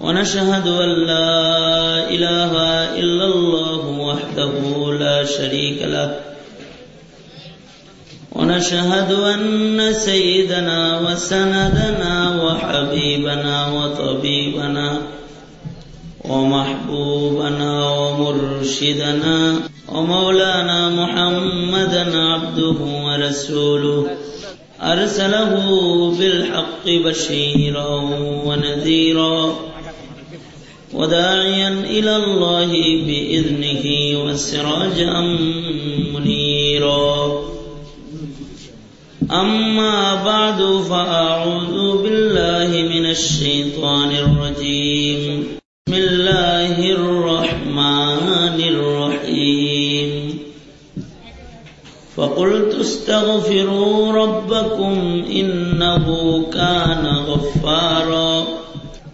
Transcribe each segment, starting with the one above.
ونشهد أن لا إله إلا الله وحده لا شريك له. ونشهد أن سيدنا وسندنا وحبيبنا وطبيبنا ومحبوبنا ومرشدنا ومولانا محمدا عبده ورسوله. أرسله بالحق بشيرا ونذيرا. وداعيا إلى الله بإذنه وسراجا منيرا. أما بعد فأعوذ بالله من الشيطان الرجيم. بسم الله الرحمن الرحيم. فقلت استغفروا ربكم إنه كان غفارا.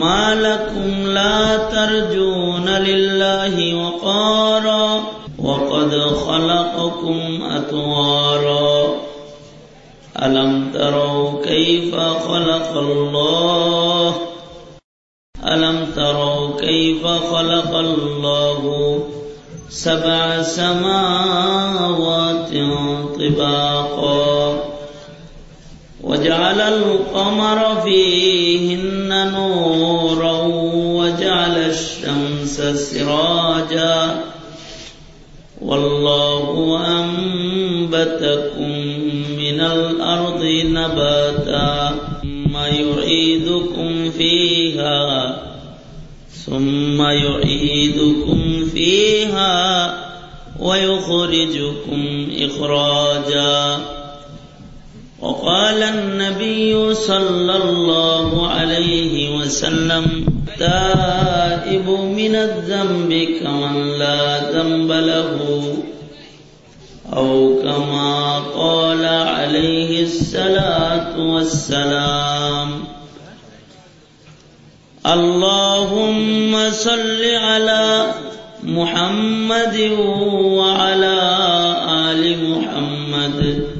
ما لكم لا ترجون لله وقارا وقد خلقكم أطوارا ألم تروا كيف خلق الله؟ ألم تروا كيف خلق الله سبع سماوات طباقا؟ وجعل القمر فيهن نورا وجعل الشمس سراجا. والله أنبتكم من الأرض نباتا ثم يعيدكم فيها ثم يعيدكم فيها ويخرجكم إخراجا. وقال النبي صلى الله عليه وسلم تائب من الذنب كمن لا ذنب له. أو كما قال عليه الصلاة والسلام اللهم صل على محمد وعلى آل محمد.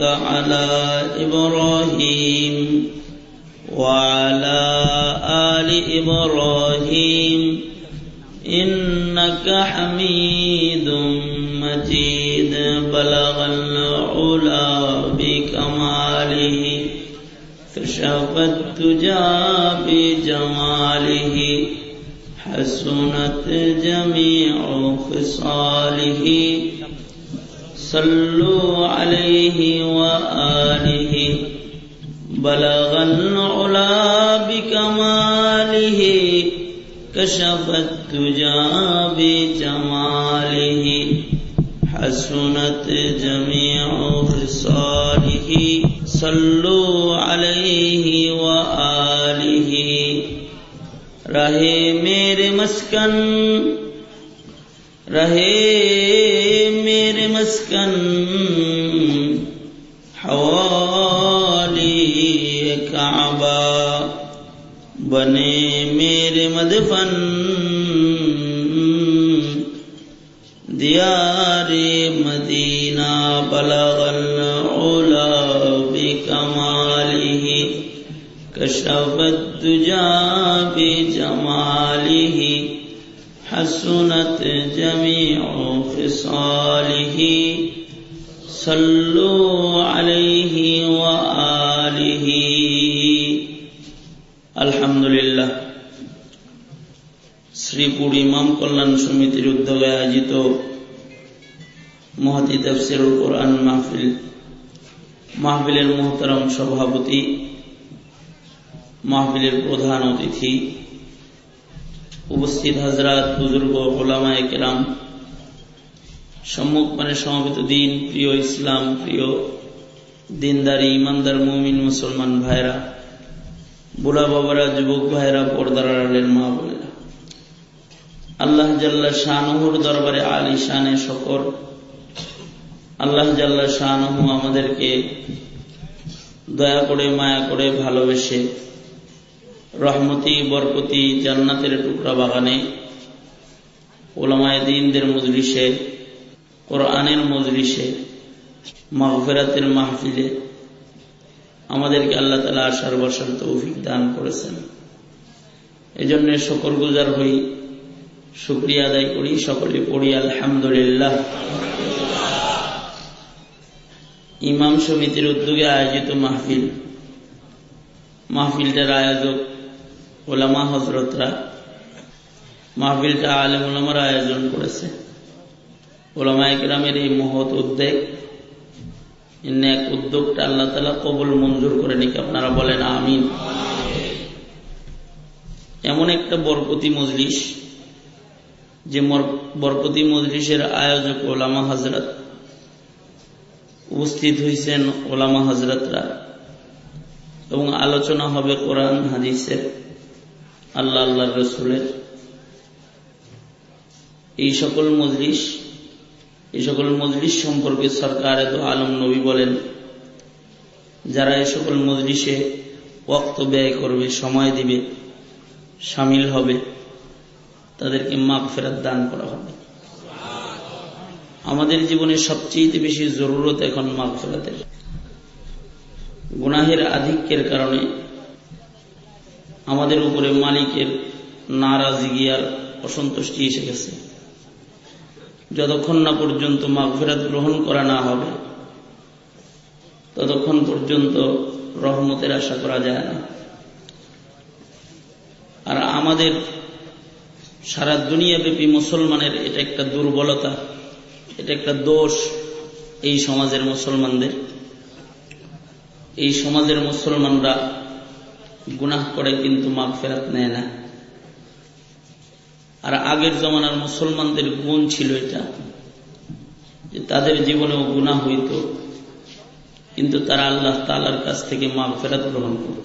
على إبراهيم وعلى آل إبراهيم إنك حميد مجيد. بلغ العلا بكماله كشف التجا بجماله حسنت جميع خصاله. صلوا عليه وآله. بلغ العلا بكماله، كشف التجا بجماله. حسنت جميع خصاله صلوا عليه وآله. رہے میرے مسکن، رہے میرے مسکن حوالی کعبہ۔ بنے میرے مدفن دیار مدينة بلغ العلا بكماله كشف الدجى بجماله۔ حسنت جميع خصاله صلوا عليه وآله الحمد لله শ্রীপুর ইমাম কল্যাণ সমিতির উদ্যোগে আয়োজিত মহাতি তফসিরুল কোরআন মাহফিল মাহফিলের মোহতারম সভাপতি মাহফিলের প্রধান অতিথি উপস্থিত হাজরাত বুজুর্গ ওলামায় কেরাম, সম্মুখ মানে সমবেত দিন, প্রিয় ইসলাম, প্রিয় দিনদারি, ইমানদার মুমিন মুসলমান ভাইরা বুড়া বাবারা, যুবক ভাইরা পর্দার আড়ালের মা বোনেরা। আল্লাহ জাল্লা শাহনুর দরবারে আলী শানে শকর। আল্লাহ জাল্লা শাহনহু আমাদেরকে দয়া করে, মায়া করে ভালোবেসে রহমতি, বরকতি জান্নাতের টুকরা বাগানে ওলামায় দিনদের মজলিসে, কোরআনের মজলিসে মাহফেরাতের মাহফিলে আমাদেরকে আল্লাহ তালা আসার বসার তৌফিক দান করেছেন। এজন্য শকর গুজার হই, শুক্রিয়া আদায় করি, সকলে পড়ি, আলহামদুলিল্লাহ। ইমাম সমিতির উদ্যোগে আয়োজিত মাহফিল, মাহফিলটার আয়োজক ওলামা হজরতরা মাহফিলটা আলেম ওলামার আয়োজন করেছে। ওলামা একরামের এই মহৎ উদ্যোগ এক উদ্যোগটা আল্লাহ তালা কবুল মঞ্জুর করে নিক, আপনারা বলেন আমিন। এমন একটা বরকতি মজলিস, যে বরকতি মজলিসের আয়োজক ওলামা হজরত উপস্থিত হয়েছেন ওলামা হজরতরা এবং আলোচনা হবে কোরআন, হাদিসের। আল্লাহ আল্লাহ রসুলের। এই সকল মজলিস, এই সকল মজলিস সম্পর্কে সরকার এত আলম নবী বলেন, যারা এই সকল মজলিসে ওক্ত ব্যয় করবে, সময় দিবে, সামিল হবে, তাদেরকে মাগ ফেরত দান করা হবে। আমাদের জীবনে সবচেয়ে বেশি জরুরত এখন মাগ ফেরাতের। গুনাহের আধিক্যের কারণে আমাদের উপরে মালিকের নারাজগি আর অসন্তুষ্টি এসে গেছে। যতক্ষণ না পর্যন্ত মাগফেরাত গ্রহণ করা না হবে, ততক্ষণ পর্যন্ত রহমতের আশা করা যায় না। আর আমাদের সারা দুনিয়াব্যাপী মুসলমানের এটা একটা দুর্বলতা, এটা একটা দোষ এই সমাজের মুসলমানদের। এই সমাজের মুসলমানরা গুনাহ করে কিন্তু মাগ ফেরাত নেয় না। আর আগের জমানার মুসলমানদের গুণ ছিল এটা, যে তাদের জীবনেও গুণা হইত, কিন্তু তারা আল্লাহ তালার কাছ থেকে মাগ ফেরাত গ্রহণ করত।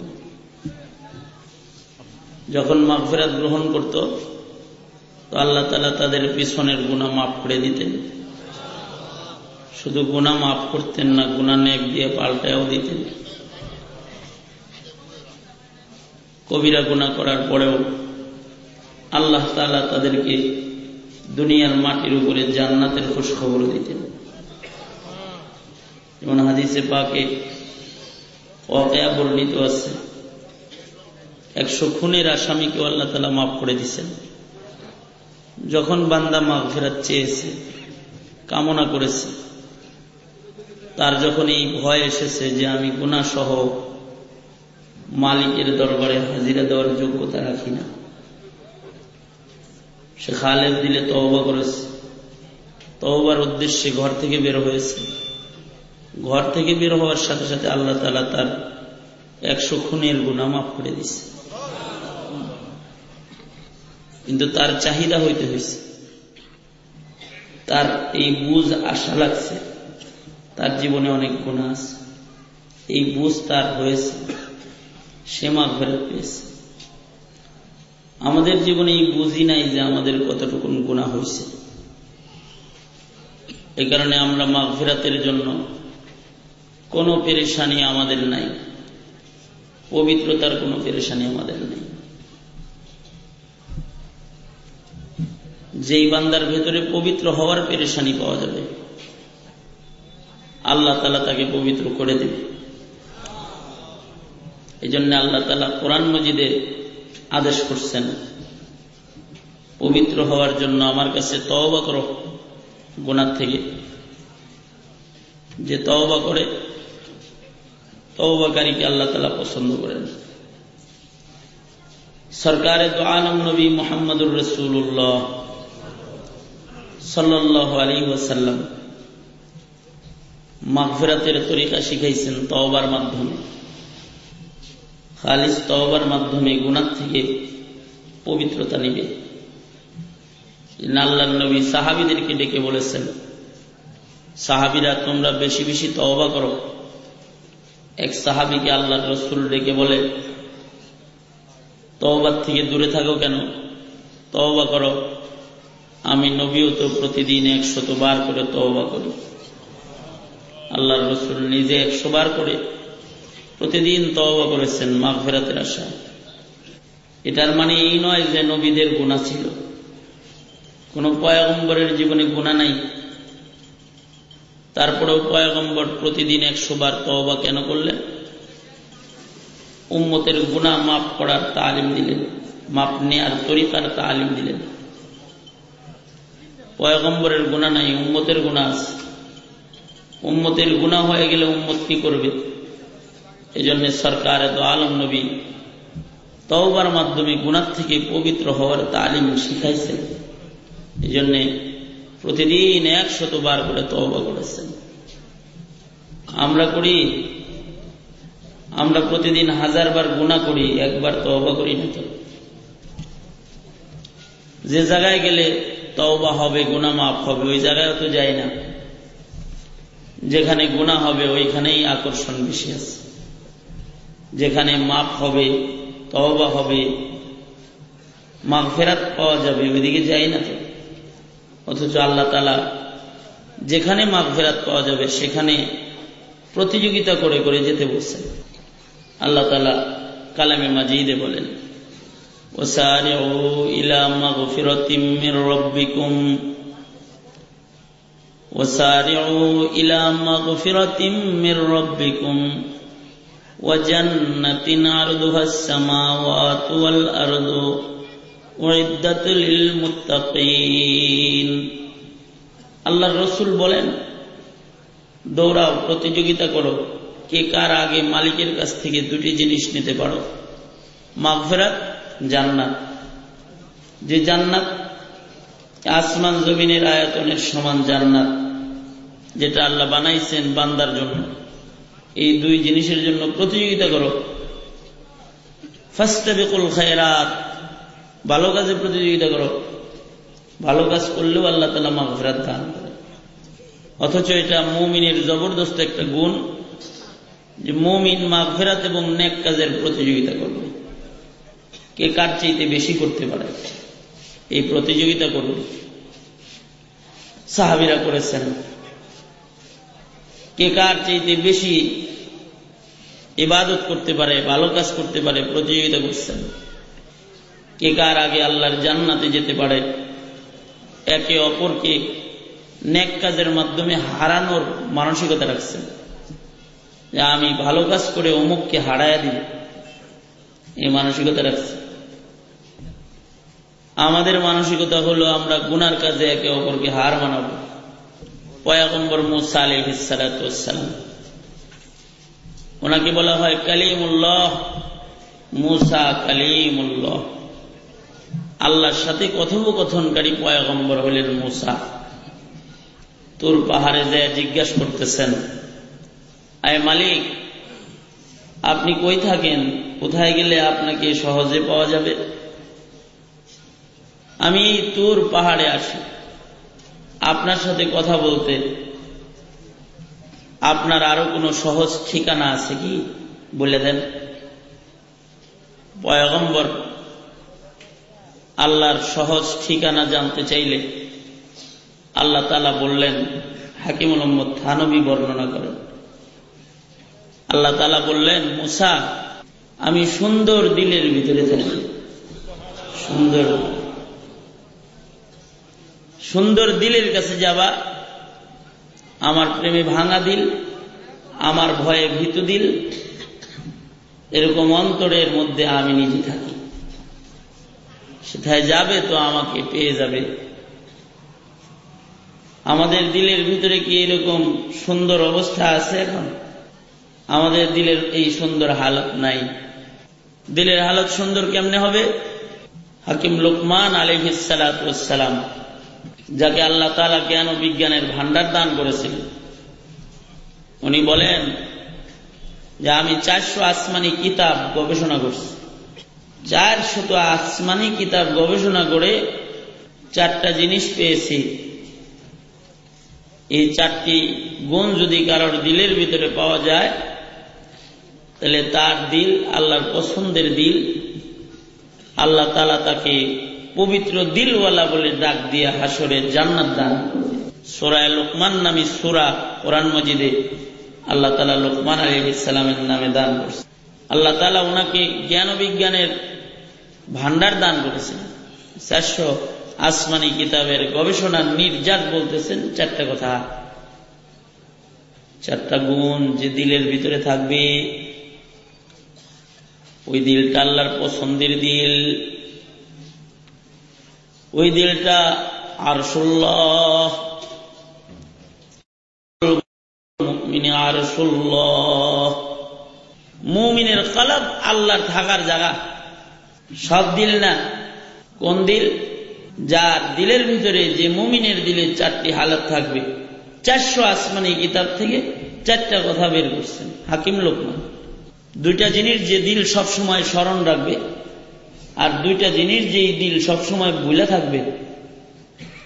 যখন মাগ ফেরাত গ্রহণ করত, তো আল্লাহ তালা তাদের পিছনের গুণা মাফ করে দিতেন। শুধু গুণা মাফ করতেন না গুণা নেক দিয়ে পাল্টায়ও দিতেন। কবিরা গুণা করার পরেও আল্লাহ তালা তাদেরকে দুনিয়ার মাটির উপরে জান্নাতের খোঁজ দিতেন। যেমন হাদিসে পাকে অকেয়া বর্ণিত আছে, একশো খুনের আসামিকেও আল্লাহ তালা মাফ করে দিছেন। যখন বান্দা মাফ ফেরাত চেয়েছে, কামনা করেছে, তার যখন এই ভয় এসেছে যে আমি গুণা সহ মালিকের দরবারে হাজিরা দেওয়ার যোগ্যতা রাখি না। সে খালেদ দিলে তহবা করেছে। তহবার উদ্দেশ্যে ঘর থেকে বের হয়েছে। ঘর থেকে বের হওয়ার সাথে সাথে আল্লাহ তালা তার একশো খুনের গুণা মাফ করে দিছে কিন্তু তার চাহিদা হইতে হয়েছে তার এই বুঝ আশা লাগছে। তার জীবনে অনেক গুণা আছে। এই বুঝ তার হয়েছে। সে মা ফেরত পেয়েছে। আমাদের জীবনে এই বুঝি নাই যে আমাদের কতটুকু গুণা হয়েছে এ কারণে আমরা মাঘ ফেরাতের জন্য কোনো পেরেশানি আমাদের নাই। পবিত্রতার কোনো পেরেশানি আমাদের নেই। যেই বান্দার ভেতরে পবিত্র হওয়ার পেরেশানি পাওয়া যাবে, আল্লাহ তালা তাকে পবিত্র করে দেবে। এই জন্য আল্লাহ তালা কোরআন মজিদে আদেশ করছেন, পবিত্র হওয়ার জন্য আমার কাছে তওবা করো গুণার থেকে। যে তওবা করে, তওবাকারীকে আল্লাহ তালা পছন্দ করেন। সরকারে তো আলম নবী মোহাম্মদুর রসুল্লাহ সাল্লাহ আলী ওয়াসাল্লাম। মাগফেরাতের তরিকা শিখাইছেন তওবার মাধ্যমে। খালিস তওবার মাধ্যমে গুণার থেকে পবিত্রতা নিবে। আল্লাহ নবী সাহাবিদেরকে ডেকে বলেছেন, সাহাবিরা তোমরা বেশি বেশি তওবা করো। এক সাহাবিকে আল্লাহ রসুল ডেকে বলে, তওবার থেকে দূরে থাকো কেন? তওবা করো। আমি নবীও তো প্রতিদিন একশত বার করে তওবা করি। আল্লাহ রসুল নিজে একশো বার করে প্রতিদিন তওবা করেছেন মাঘ ফেরাতের আশা। এটার মানে এই নয় যে নবীদের গুণা ছিল। কোন পয়াগম্বরের জীবনে গুণা নাই। তারপরেও পয়গম্বর প্রতিদিন একশো বার তওবা কেন করলেন? উম্মতের গুণা মাফ করার তালিম দিলেন মাপ নেয়ার তরিকার তালিম দিলেন। পয়গম্বরের গুণা নাই, উম্মতের গুণা আছে। উম্মতের গুণা হয়ে গেলে উম্মত কি করবে? এই জন্য সরকার এত আলম নবী তওবার মাধ্যমে গুণার থেকে পবিত্র হওয়ার তালিম শিখাইছেন এই জন্যে প্রতিদিন একশত বার করে তওবা করেছেন। আমরা করি, আমরা প্রতিদিন হাজার বার গুণা করি, একবার তওবা করি না তো। যে জায়গায় গেলে তওবা হবে গুণা মাফ হবে, ওই জায়গায় তো যাই না। যেখানে গুণা হবে, ওইখানেই আকর্ষণ বেশি আছে। যেখানে মাপ হবে তওবা হবে মাঘ ফেরাত পাওয়া যাবে ওইদিকে যাই না তো অথচ আল্লাহ তালা যেখানে মাঘ ফেরাত পাওয়া যাবে সেখানে প্রতিযোগিতা করে করে যেতে বলছেন আল্লাহ তালা কালামে মাজিদে বলেন وسارعوا إلى مغفرة من ربكم وسارعوا إلى مغفرة من ربكم وجنة عرضها السماوات والأرض উইদ্দাত লিল মুত্তাকিন আল্লাহর রসুল বলেন দৌড়াও প্রতিযোগিতা করো কে কার আগে মালিকের কাছ থেকে দুটি জিনিস নিতে পারো মাগফেরাত জান্নাত যে জান্নাত আসমান জমিনের আয়তনের সমান জান্নাত যেটা আল্লাহ বানাইছেন বান্দার জন্য এই দুই জিনিসের জন্য প্রতিযোগিতা করো। ফাস্টাবিকুল খায়রাত, ভালো কাজে প্রতিযোগিতা করো। ভালো কাজ করলেও আল্লাহ তালা মাগফিরাত দান অথচ এটা মৌমিনের জবরদস্ত একটা গুণ যে মৌমিন মাগফেরাত এবং নেক কাজের প্রতিযোগিতা করবে। কে কার চাইতে বেশি করতে পারে? এই প্রতিযোগিতা করবে সাহাবিরা করেছেন। কে কার চাইতে বেশি ইবাদত করতে পারে, ভালো কাজ করতে পারে, প্রতিযোগিতা করছেন? কে কার আগে আল্লাহর জান্নাতে যেতে পারে? একে অপরকে নেক কাজের মাধ্যমে হারানোর মানসিকতা রাখছেন। যে আমি ভালো কাজ করে অমুককে হারাইয়া দিব এই মানসিকতা রাখছে। আমাদের মানসিকতা হলো আমরা গুনার কাজে একে অপরকে হার মানাব। পয়াগম্বর মুসা আলহিসালাম ওনাকে বলা হয় কালিমুল্লাহ, মুসা কালিমুল্লাহ। আল্লাহর সাথে কথোপকথনকারী পয়াগম্বর হলেন মুসা। তোর পাহাড়ে যায় জিজ্ঞাসা করতেছেন, আয় মালিক, আপনি কই থাকেন? কোথায় গেলে আপনাকে সহজে পাওয়া যাবে? আমি তোর পাহাড়ে আসি। আপনার সাথে কথা বলতে আপনার আরও কোনো সহজ ঠিকানা আছে কি? বলে দেন। পয়গম্বর, আল্লাহর সহজ ঠিকানা জানতে চাইলে আল্লাহ তালা বললেন, হাকিমুল মোহাম্মদ থানবী বর্ণনা করেন। আল্লাহ তালা বললেন, মুসা, আমি সুন্দর দিলের ভিতরে থাকি। সুন্দর। সুন্দর দিলের কাছে যাবা, আমার প্রেমে ভাঙা দিল, আমার ভয়ে ভীত দিল, এরকম অন্তরের মধ্যে আমি নিজে থাকি। সেথায় যাবে তো আমাকে পেয়ে যাবে। আমাদের দিলের ভিতরে কি এরকম সুন্দর অবস্থা আছে এখন? আমাদের দিলের এই সুন্দর হালত নাই। দিলের হালত সুন্দর কেমনে হবে? হাকিম লোকমান আলহিসালাম যাকে আল্লাহ তালা জ্ঞান ও বিজ্ঞানের ভান্ডার দান করেছিলেন উনি বলেন যে আমি চারশো আসমানি কিতাব গবেষণা করছি। চারশত আসমানি কিতাব গবেষণা করে চারটা জিনিস পেয়েছি। এই চারটি গুণ যদি কারোর দিলের ভিতরে পাওয়া যায়, তাহলে তার দিল আল্লাহর পছন্দের দিল। আল্লাহ তালা তাকে পবিত্র দিলওয়ালা বলে ডাক দিয়ে হাসরে জান্নাত দান সোরায় লোকমান নামী সুরা কোরআন মজিদে আল্লাহ তালা লোকমান আলী ইসলামের নামে দান করছে। আল্লাহ তালা ওনাকে জ্ঞান বিজ্ঞানের ভান্ডার দান করেছেন। চারশো আসমানি কিতাবের গবেষণার নির্যাত বলতেছেন চারটা কথা। চারটা গুণ যে দিলের ভিতরে থাকবে। ওই দিলটা আল্লাহর পছন্দের দিল। ওই দিলটা আরশুল্লাহ মুমিনের কলব আল্লাহর থাকার জায়গা। সব দিল না। কোন দিল? যার দিলের ভিতরে যে মুমিনের দিলে চারটি হালত থাকবে। চারশো আসমানি কিতাব থেকে চারটা কথা বের করছেন হাকিম লোকমান। দুইটা জিনিস যে দিল সবসময় স্মরণ রাখবে। আর দুইটা জিনিস যে দিল সব সময় ভুলে থাকবে,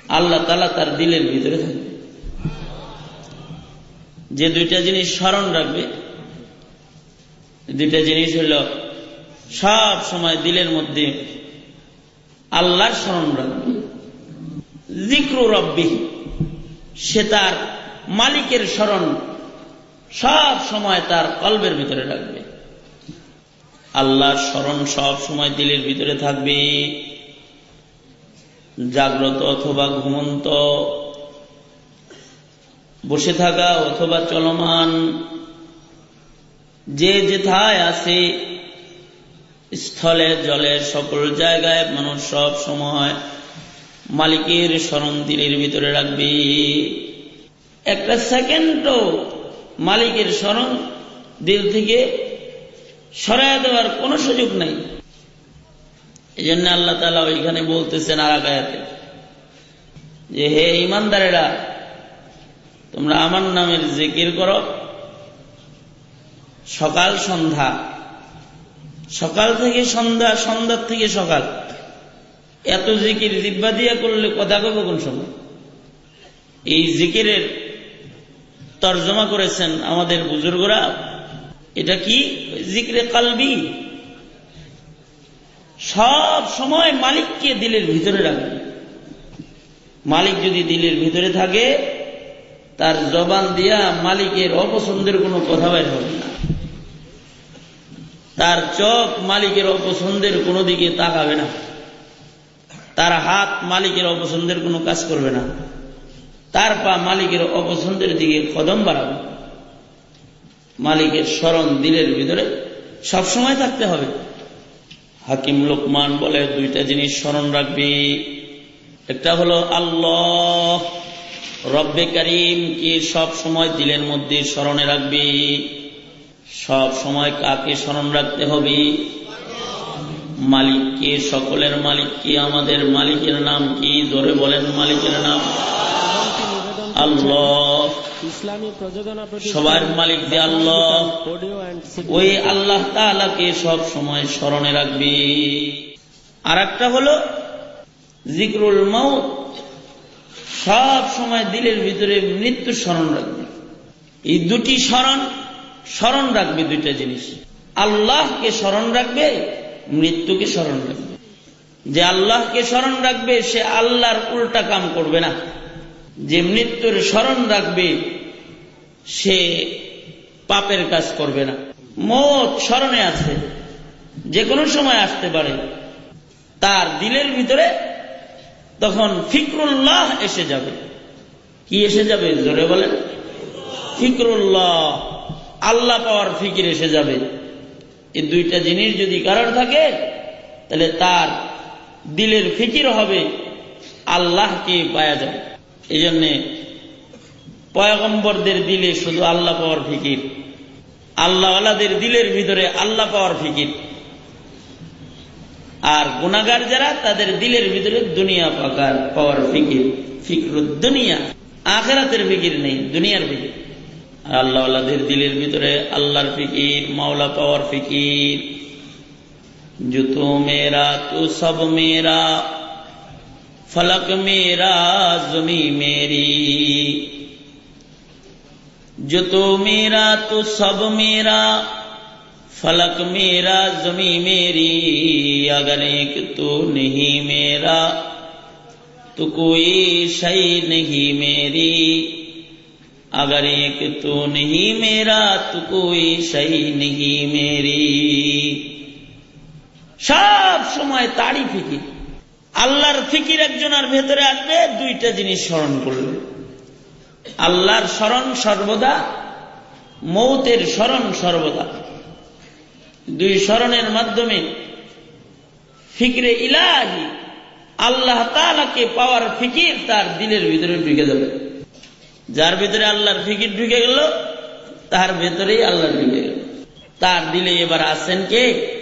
আল্লাহ তালা তার দিলের ভিতরে থাকবে। যে দুইটা জিনিস স্মরণ রাখবে, দুইটা জিনিস হল সব সময় দিলের মধ্যে আল্লাহর স্মরণ রাখবে। জিক্রু রব্বি, সে তার মালিকের স্মরণ সব সময় তার কল্পের ভিতরে রাখবে। আল্লাহর স্মরণ সব সময় দিলের ভিতরে থাকবে। জাগ্রত অথবা ঘুমন্ত, বসে থাকা অথবা চলমান, যে যেথায় আছে, স্থলে, জলে, সকল জায়গায় মানুষ সব সময় মালিকের স্মরণ দিলের ভিতরে রাখবে। একটা সেকেন্ডও মালিকের স্মরণ দিল থেকে সরাই দেওয়ার কোনো সুযোগ নাই। এই জন্য আল্লাহ তালা ওইখানে বলতেছেন আর আগায়াতে যে, হে ইমানদারেরা তোমরা আমার নামের জিকির করো। সকাল সন্ধ্যা, সকাল থেকে সন্ধ্যা, সন্ধ্যার থেকে সকাল। এত জিকির জিব্বা দিয়া করলে কথা কব কোন সময়? এই জিকিরের তর্জমা করেছেন আমাদের বুজুর্গরা। এটা কি? জিক্রে কালবি। সব সময় মালিককে দিলের ভিতরে রাখবে। মালিক যদি দিলের ভিতরে থাকে, তার জবান দিয়া মালিকের অপছন্দের কোনো কথা বের হবে না। তার চোখ মালিকের অপছন্দের কোনো দিকে তাকাবে না। তার হাত মালিকের অপছন্দের কোনো কাজ করবে না। তার পা মালিকের অপছন্দের দিকে কদম বাড়াবে। মালিকের স্মরণ দিলের ভিতরে সব সময় থাকতে হবে। হাকিম লোকমান বলে, দুইটা জিনিস স্মরণ রাখবি। একটা হলো আল্লাহ, রব্বে করিম কি সব সময় দিলের মধ্যে স্মরণে রাখবি? সব সময় কাকে স্মরণ রাখতে হবে? মালিককে, সকলের মালিক কি আমাদের মালিকের নাম কি? জোরে বলেন মালিকের নাম। আল্লাহ। সবার মালিক যে আল্লাহ ওই আল্লাহ তালাকে সব সময় স্মরণে রাখবি। আর একটা হল জিক্রুল মৌত সব সময় দিলের ভিতরে মৃত্যু স্মরণ রাখবে। এই দুটি স্মরণ স্মরণ রাখবে দুইটা জিনিস। আল্লাহকে স্মরণ রাখবে মৃত্যুকে স্মরণ রাখবে। যে আল্লাহকে স্মরণ রাখবে সে আল্লাহর উল্টা কাম করবে না। যে মৃত্যুর স্মরণ রাখবে, সে পাপের কাজ করবে না। মত স্মরণে আছে, যে কোনো সময় আসতে পারে। তার দিলের ভিতরে তখন ফিকরুল্লাহ এসে যাবে। কি এসে যাবে, জোরে বলেন? ফিকরুল্লাহ, আল্লাহ পাওয়ার ফিকির এসে যাবে। এই দুইটা জিনিস যদি কারণ থাকে, তাহলে তার দিলের ফিকির হবে, আল্লাহকে পাওয়া যাবে। এই জন্যে পয়গম্বরদের দিলে শুধু আল্লাহ পাওয়ার ফিকির, আল্লাহওয়ালাদের দিলের ভিতরে আল্লাহ পাওয়ার ফিকির। আর গুণাগার যারা, তাদের দিলের ভিতরে দুনিয়া পাকার পাওয়ার ফিকির ফিক্র দুনিয়া আখেরাতের ফিকির নেই, দুনিয়ার ফিকির। আল্লাহওয়ালাদের দিলের ভিতরে আল্লাহর ফিকির, মাওলা পাওয়ার ফিকির। জুতো মেরা তু সব মেরা فلک میرا زمیں میری جو تو میرا تو سب میرا فلک میرا زمیں میری اگر ایک تو نہیں میرا تو کوئی شہی نہیں میری اگر ایک تو نہیں میرا تو کوئی شہی نہیں میری সব সময় তারিফ কি আল্লাহর ফিকির একজনের ভেতরে আসবে, দুইটা জিনিস স্মরণ করবে আল্লাহর স্মরণ সর্বদা, মৌতের স্মরণ সর্বদা। দুই স্মরণের মাধ্যমে ফিকরে ইলাহি, আল্লাহ তালাকে পাওয়ার ফিকির তার দিলের ভিতরে ঢুকে যাবে। যার ভিতরে আল্লাহর ফিকির ঢুকে গেল, তার ভেতরেই আল্লাহ ঢুকে গেল। তার দিলে এবার আছেন কে?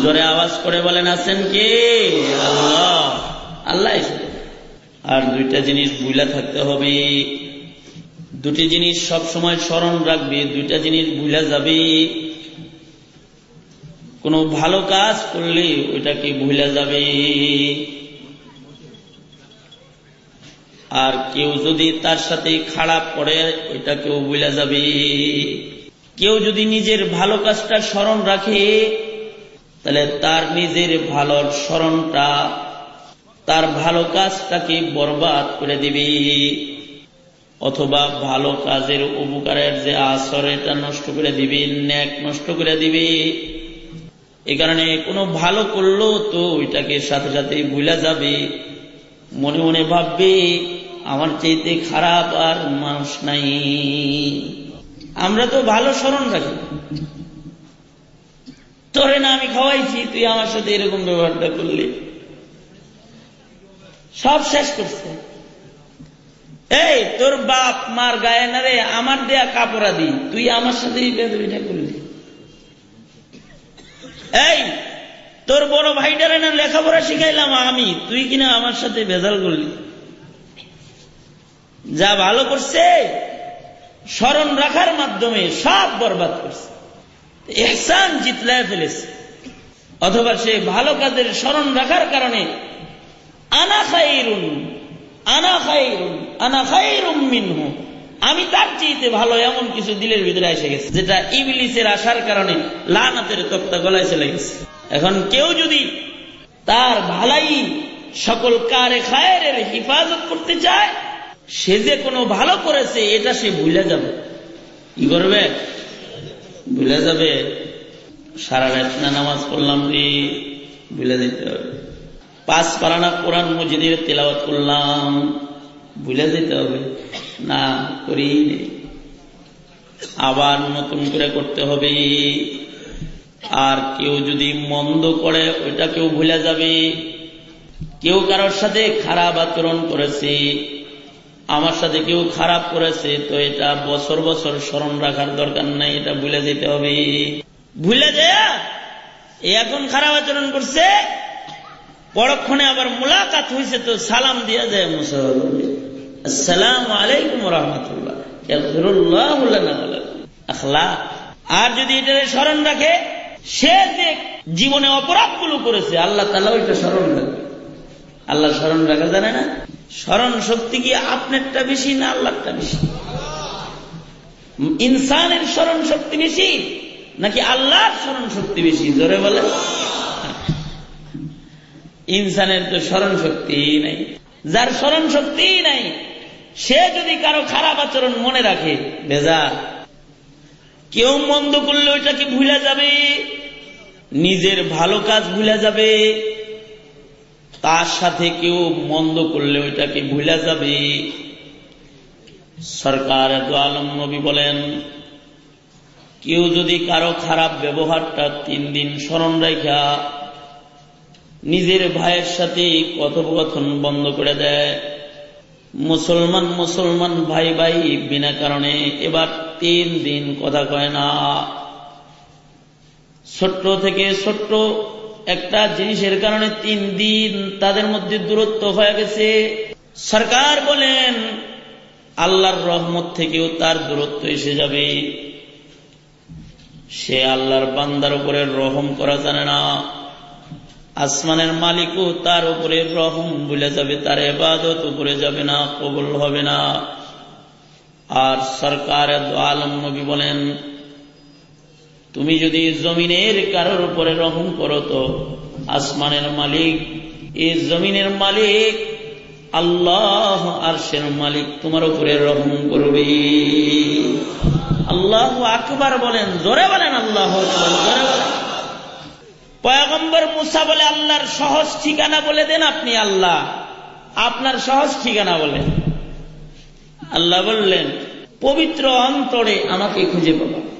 জোরে আওয়াজ করে বলেন, আছেন কে? আল্লাহ আল্লাহ আর দুইটা জিনিস ভুলা থাকতে হবে। দুটি জিনিস সব সময় স্মরণ রাখবে, দুইটা জিনিস ভুলা যাবে। কোনো ভালো কাজ করলে ওইটাকে ভুলা যাবে। আর কেউ যদি তার সাথে খারাপ করে, ওইটাকেও ভুলা যাবে। কেউ যদি নিজের ভালো কাজটা স্মরণ রাখে তাহলে তার নিজের ভালোর স্মরণটা, তার ভালো কাজটাকে বরবাদ করে দিবে। অথবা ভালো কাজের উপকারের যে আসর এটা নষ্ট করে দিবে, ন্যাক নষ্ট করে দিবে। এ কারণে কোনো ভালো করল তো ওইটাকে সাথে সাথে ভুলা যাবে। মনে মনে ভাববে, আমার চাইতে খারাপ আর মানুষ নাই। আমরা তো ভালো স্মরণ রাখি। তোরে না, আমি খাওয়াইছি, তুই আমার সাথে এরকম ব্যবহারটা করলি। সব শেষ করছে। এই, তোর বাপ মার গায়ে না রে, আমার দেয়া কাপড়া দি তুই আমার সাথে বেদবিটা করলি। এই, তোর বড় ভাইটারে না লেখাপড়া শিখাইলাম আমি, তুই কিনা আমার সাথে ভেজাল করলি। যা ভালো করছে, স্মরণ রাখার মাধ্যমে সব বরবাদ করছে। এহসান জিতলায় ফেলেছে। অথবা সে ভালো কাজের স্মরণ রাখার কারণে, আনা খাইরুন আনা খাইরুন, আনা খাইরুম আমি তার চেয়েতে ভালো এমন কিছু দিলের ভিতরে এসে গেছে, যেটা ইবলিসের আসার কারণে লানাতের তক্তা গলায় চলে গেছে। এখন কেউ যদি তার ভালাই সকল কারে খায়ের হিফাজত করতে চায়, সে যে কোনো ভালো করেছে, এটা সে ভুলে যাবে। কি করবে? ভুলে যাবে। সারা রাত না নামাজ পড়লাম রে, ভুলে যেতে হবে। পাঁচ পারানা কোরআন মজিদের তেলাওয়াত করলাম, ভুলে যেতে হবে। না করি আবার নতুন করে করতে হবে। আর কেউ যদি মন্দ করে ওইটা কেউ ভুলে যাবে। কেউ কারোর সাথে খারাপ আচরণ করেছে আমার সাথে কেউ খারাপ করেছে, তো এটা বছর বছর স্মরণ রাখার দরকার নাই, এটা ভুলে যেতে হবে। ভুলে যায় এখন খারাপ আচরণ করছে, পরক্ষণে আবার মোলাকাত হয়েছে তো সালাম দিয়া যায় আসসালাম আলাইকুম রহমতুল্লাহ। আর যদি এটা স্মরণ রাখে, সে যে জীবনে অপরাধগুলো করেছে, আল্লাহ তালা ওইটা স্মরণ রাখবে আল্লাহ স্মরণ রাখা জানে না? স্মরণ শক্তি কি আপনারটা বেশি না আল্লাহটা বেশি? ইনসানের স্মরণ শক্তি বেশি নাকি আল্লাহর স্মরণ শক্তি বেশি? জোরে বলে ইনসানের তো স্মরণ শক্তি নাই। যার স্মরণ শক্তি নাই, সে যদি কারও খারাপ আচরণ মনে রাখে ভেজা কেউ মন্দ করলে ওইটাকে ভুলে যাবে, নিজের ভালো কাজ ভুলে যাবে তার সাথে কেউ মন্দ করলে ওইটাকে ভুলে যাবে। সরকার এত আলম নবী বলেন, কেউ যদি কারও খারাপ ব্যবহারটা তিন দিন স্মরণ রেখা, নিজের ভাইয়ের সাথে কথোপকথন বন্ধ করে দেয়। মুসলমান মুসলমান ভাই ভাই বিনা কারণে এবার তিন দিন কথা কয় না। ছোট্ট থেকে ছোট্ট একটা জিনিসের কারণে তিন দিন তাদের মধ্যে দূরত্ব হয়ে গেছে। সরকার বলেন, আল্লাহর রহমত থেকেও তার দূরত্ব এসে যাবে। সে আল্লাহর বান্দার উপরে রহম করা জানে না। আসমানের মালিকও তার উপরে রহম বলে যাবে, তার এবাদত উপরে যাবে না, কবল হবে না। আর সরকার আলম নবী বলেন তুমি যদি জমিনের কারোর উপরে রহম করো তো, আসমানের মালিক এই জমিনের মালিক, আল্লাহ আর সের মালিক তোমার উপরে রহম করবে। আল্লাহ আকবার বলেন, জোরে বলেন আল্লাহ জোরে পয়গম্বর মুসা বলে, আল্লাহর সহজ ঠিকানা বলে দেন আপনি আল্লাহ। আপনার সহজ ঠিকানা বলেন আল্লাহ বললেন, পবিত্র অন্তরে আমাকে খুঁজে পাবো।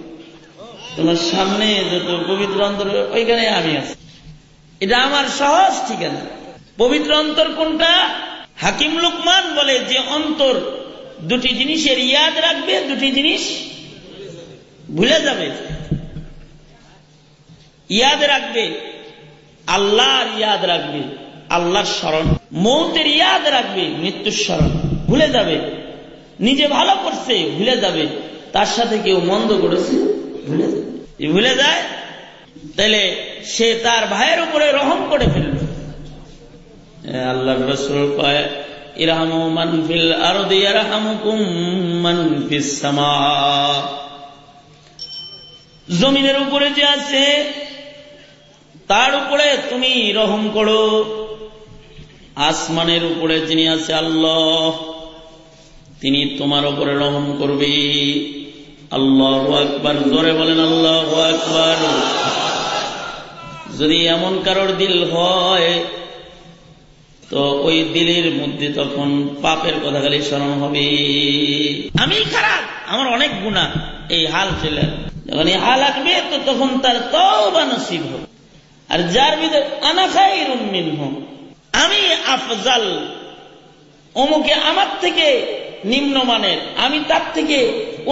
তোমার সামনে যত পবিত্র অন্তর, ওইখানে আমি আছি। এটা আমার সহজ ঠিকানা। পবিত্র অন্তর কোনটা? হাকিম লুকমান বলে যে অন্তর দুটি জিনিসের ইয়াদ রাখবে, দুটি জিনিস ভুলে যাবে। ইয়াদ রাখবে, আল্লাহর ইয়াদ রাখবে, আল্লাহর স্মরণ। মৌতের ইয়াদ রাখবে, মৃত্যুর স্মরণ। ভুলে যাবে। নিজে ভালো করছে, ভুলে যাবে। তার সাথে কেউ মন্দ করেছে? ভুলে যাবে ভুলে যায়? তাহলে সে তার ভাইয়ের উপরে রহম করে ফেলল। আল্লাহ রসুল কয়, ইরহামু মানফিল আরদি, ইয়ারহামুকুম মানফিস সামা। জমিনের উপরে যে আছে, তার উপরে তুমি রহম করো। আসমানের উপরে যিনি আছে আল্লাহ, তিনি তোমার উপরে রহম করবে আল্লাহ আকবার, জোরে বলেন আল্লাহ আকবার। যদি এমন কারোর দিল হয়, তো ওই দিলের মধ্যে তখন পাপের কথা খালি স্মরণ হবে। আমি খারাপ, আমার অনেক গুণা এই হাল চলে যখন এই হাল আসবে, তো তখন তার তবা নসিব হবে। আর যার ভিতরে আনাখাই রুমিন হোক আমি আফজাল, অমুকে আমার থেকে নিম্নমানের, আমি তার থেকে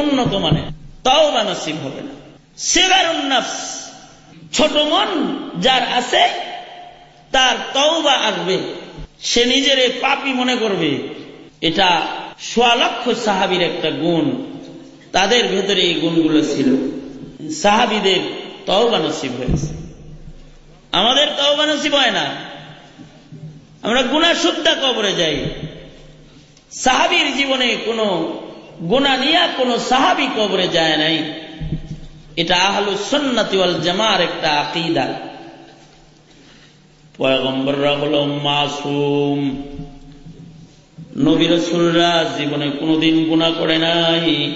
উন্নত মানের তাও বা নসিব হবে না। সেবার উন্নাফস ছোট মন যার আছে, তার তওবা আসবে। সে নিজের পাপি মনে করবে। এটা সোয়ালক্ষ সাহাবির একটা গুণ। তাদের ভেতরে এই গুণগুলো ছিল। সাহাবিদের তওবা নসিব হয়েছে। আমাদের তওবা নসিব হয় না। আমরা গুণা শুদ্ধা কবরে যাই। সাহাবির জীবনে কোনো গুণা নিয়া কোনো সাহাবি কবরে যায় নাই। এটা আহলু সন্ন্যতি জামার একটা আকিদা। পয়গম্বররা হল মাসুম। নবী রসুলরা জীবনে কোনোদিন গুণা করে নাই।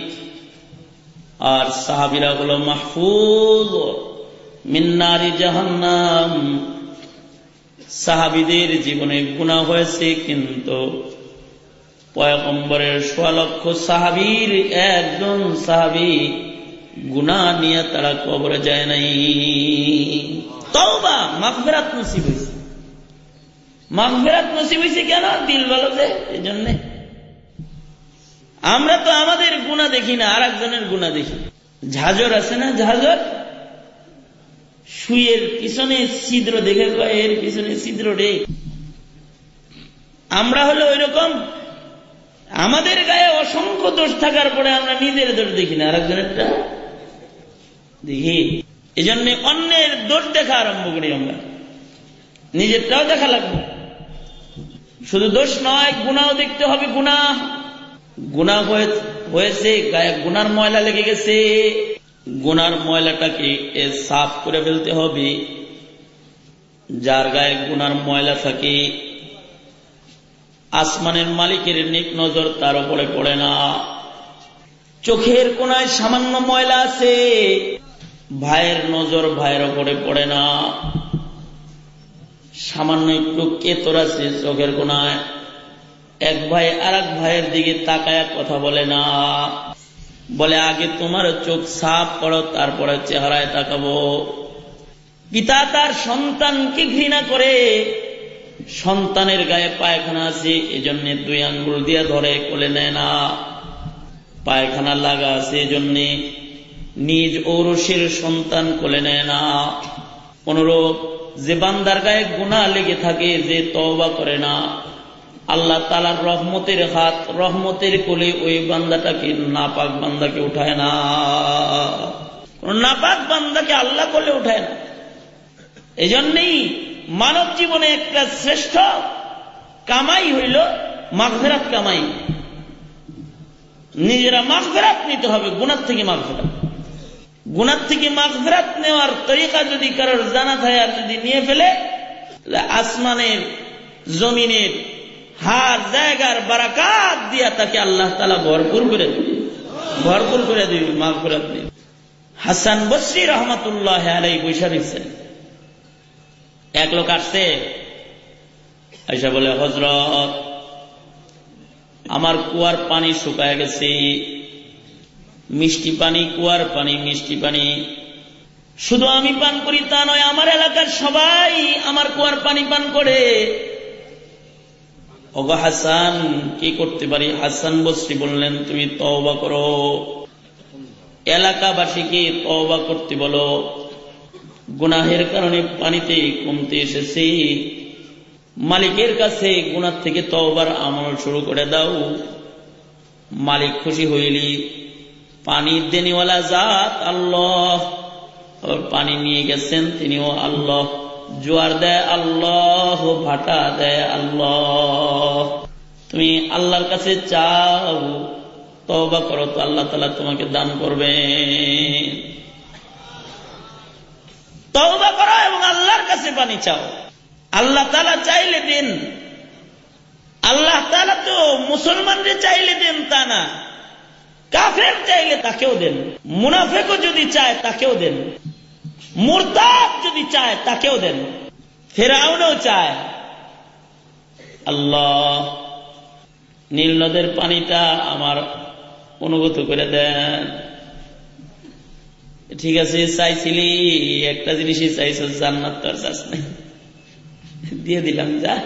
আর সাহাবিরা হল মাহফুজ। মিন্নারি জাহান্নাম। সাহাবিদের জীবনে গুণা হয়েছে, কিন্তু পয়গম্বরের সোয়ালক্ষ সাহাবির, একজন সাহাবি গুণা নিয়ে তারা কবরে যায় নাই। তওবা মাগফেরাত নসিব মাগফেরাত নসিব কেন? দিল ভালো যে আমরা তো আমাদের গুণা দেখি না আর একজনের গুণা দেখি। ঝাঁঝর আছে না ঝাঁঝর? সুইয়ের পিছনে ছিদ্র দেখে এর পিছনে ছিদ্র রে আমরা হলো ওই রকম আমাদের গায়ে অসংখ্য দোষ থাকার পরে আমরা নিজের দোষ দেখি না, আরেকজনেরটা দেখি। এই জন্য অন্যের দোষ দেখা আরম্ভ করি আমরা। নিজেরটাও দেখা লাগবে। শুধু দোষ নয় গুণাও দেখতে হবে। গুণা গুণা হয়েছে, গায়ে গুনার ময়লা লেগে গেছে। গুনার ময়লাটাকে সাফ করে ফেলতে হবে। যার গায়ে গুনার ময়লা থাকে আসমানের মালিকের নিক নজর তার উপরে পড়ে না। চোখের কোনায় সামান্য ময়লা আছে, ভাইয়ের নজর ভাইয়ের ওপরে পড়ে না। সামান্য একটু কেতর আছে চোখের কোনায় এক ভাই আর এক ভাইয়ের দিকে তাকায় কথা বলে না। বলে, আগে তোমার চোখ সাফ করো, তারপরে চেহারায় তাকাবো। পিতা তার সন্তানকে ঘৃণা করে সন্তানের গায়ে পায়খানা আছে, এজন্য দুই আঙ্গুল দিয়ে ধরে কোলে নেয় না। পায়খানা লাগা আছে, এজন্য নিজ ঔরসের সন্তান কোলে নেয় না। অনুরূপ, যে বান্দার গায়ে গুণা লেগে থাকে, যে তওবা করে না। আল্লাহ তালার রহমতের হাত, রহমতের কোলে ওই বান্দাটাকে নাপাক বান্দাকে উঠায় না। নাপাক বান্দাকে আল্লাহ কোলে উঠায় না। এই জন্যেই মানব জীবনে একটা শ্রেষ্ঠ কামাই হইল মাঘফেরাত কামাই। নিজেরা মাঘফেরাত নিতে হবে গুণার থেকে মাঘফেরাত গুণার থেকে মাঘফেরাত নেওয়ার তরিকা যদি কারোর জানা থাকে আর যদি নিয়ে ফেলে আসমানের, জমিনের হার, জায়গার বারাকাত দিয়া তাকে আল্লাহ তালা ভরপুর করে দিবে। ভরপুর করে দিবে মাঘফেরাত নিয়ে। হাসান বসরি রহমতুল্লাহ আলাই বৈশা দিচ্ছেন এক লোক আসছে, আইসা বলে হজরত আমার কুয়ার পানি শুকায় গেছে। মিষ্টি পানি, কুয়ার পানি, মিষ্টি পানি। শুধু আমি পান করি তা নয়, আমার এলাকার সবাই আমার কুয়ার পানি পান করে। অগ হাসান, কি করতে পারি? হাসান বসরি বললেন, তুমি তওবা করো। এলাকাবাসীকে তওবা করতে বলো। গুনাহের কারণে পানিতে কমতে এসেছে। মালিকের কাছে গুনার থেকে তওবার আমল শুরু করে দাও। মালিক খুশি হইলি। পানি দেনিওয়ালা জাত আল্লাহ। পানি নিয়ে গেছেন তিনিও আল্লাহ। জোয়ার দেয় আল্লাহ, ভাটা দেয় আল্লাহ। তুমি আল্লাহর কাছে চাও তবা করো তো আল্লাহ তালা তোমাকে দান করবে তবা করো এবং আল্লাহর কাছে পানি চাও। আল্লাহ তালা চাইলে দিন। আল্লাহ তালা তো মুসলমানরে চাইলে দেন তা না। কাফের চাইলে তাকেও দেন। মুনাফেকও যদি চায় তাকেও দেন। মুরতাদ যদি চায় তাকেও দেন। ফেরাউনও চায়। আল্লাহ, নীল নদের পানিটা আমার অনুগত করে দেন। ঠিক আছে, চাইছিলি, একটা জিনিসই চাইছ, জান্নাত তো আর নাই। দিয়ে দিলাম, যা।